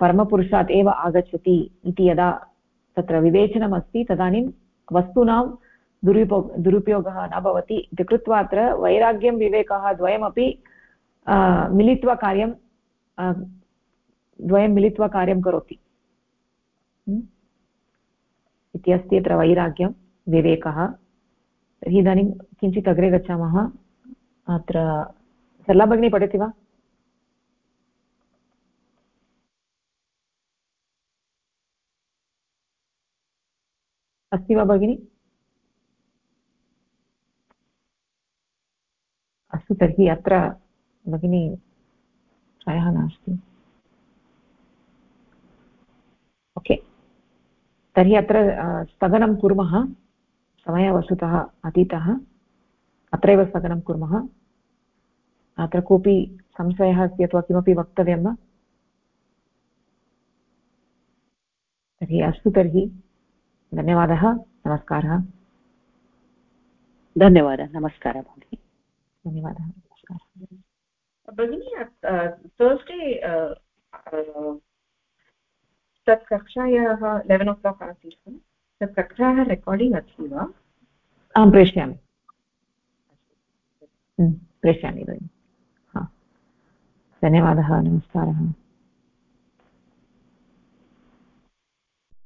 [SPEAKER 1] परमपुरुषात् एव आगच्छति इति यदा तत्र विवेचनमस्ति, तदानीं वस्तूनां दुरुपो, दुरुपयोगः न भवति इति कृत्वा अत्र वैराग्यं, विवेकः, द्वयमपि मिलित्वा कार्यं द्वयं मिलित्वा कार्यं करोति। इति अस्ति अत्र वैराग्यं, विवेकः। तर्हि इदानीं किञ्चित् अग्रे गच्छामः। अत्र सरला भगिनी पठति वा? अस्ति वा भगिनी? अस्तु, तर्हि अत्र भगिनी प्रायः नास्ति। ओके। तर्हि अत्र स्थगनं कुर्मः। समयः वस्तुतः अतीतः। अत्रैव स्थगनं कुर्मः। अत्र कोऽपि संशयः अस्ति अथवा किमपि वक्तव्यं वा? तर्हि अस्तु, तर्हि। धन्यवादः नमस्कारः।
[SPEAKER 2] धन्यवादः नमस्कारः भगिनि
[SPEAKER 1] धन्यवादः
[SPEAKER 3] भगिनी तर्स्डे तत् कक्षायाः लेवेन् ओ क्लाक् आसीत् खलु? तत् कक्षायाः रेकार्डिङ्ग् अस्ति वा?
[SPEAKER 1] आं प्रेषयामि। प्रेषयामि भगिनि। हा। धन्यवादः नमस्कारः।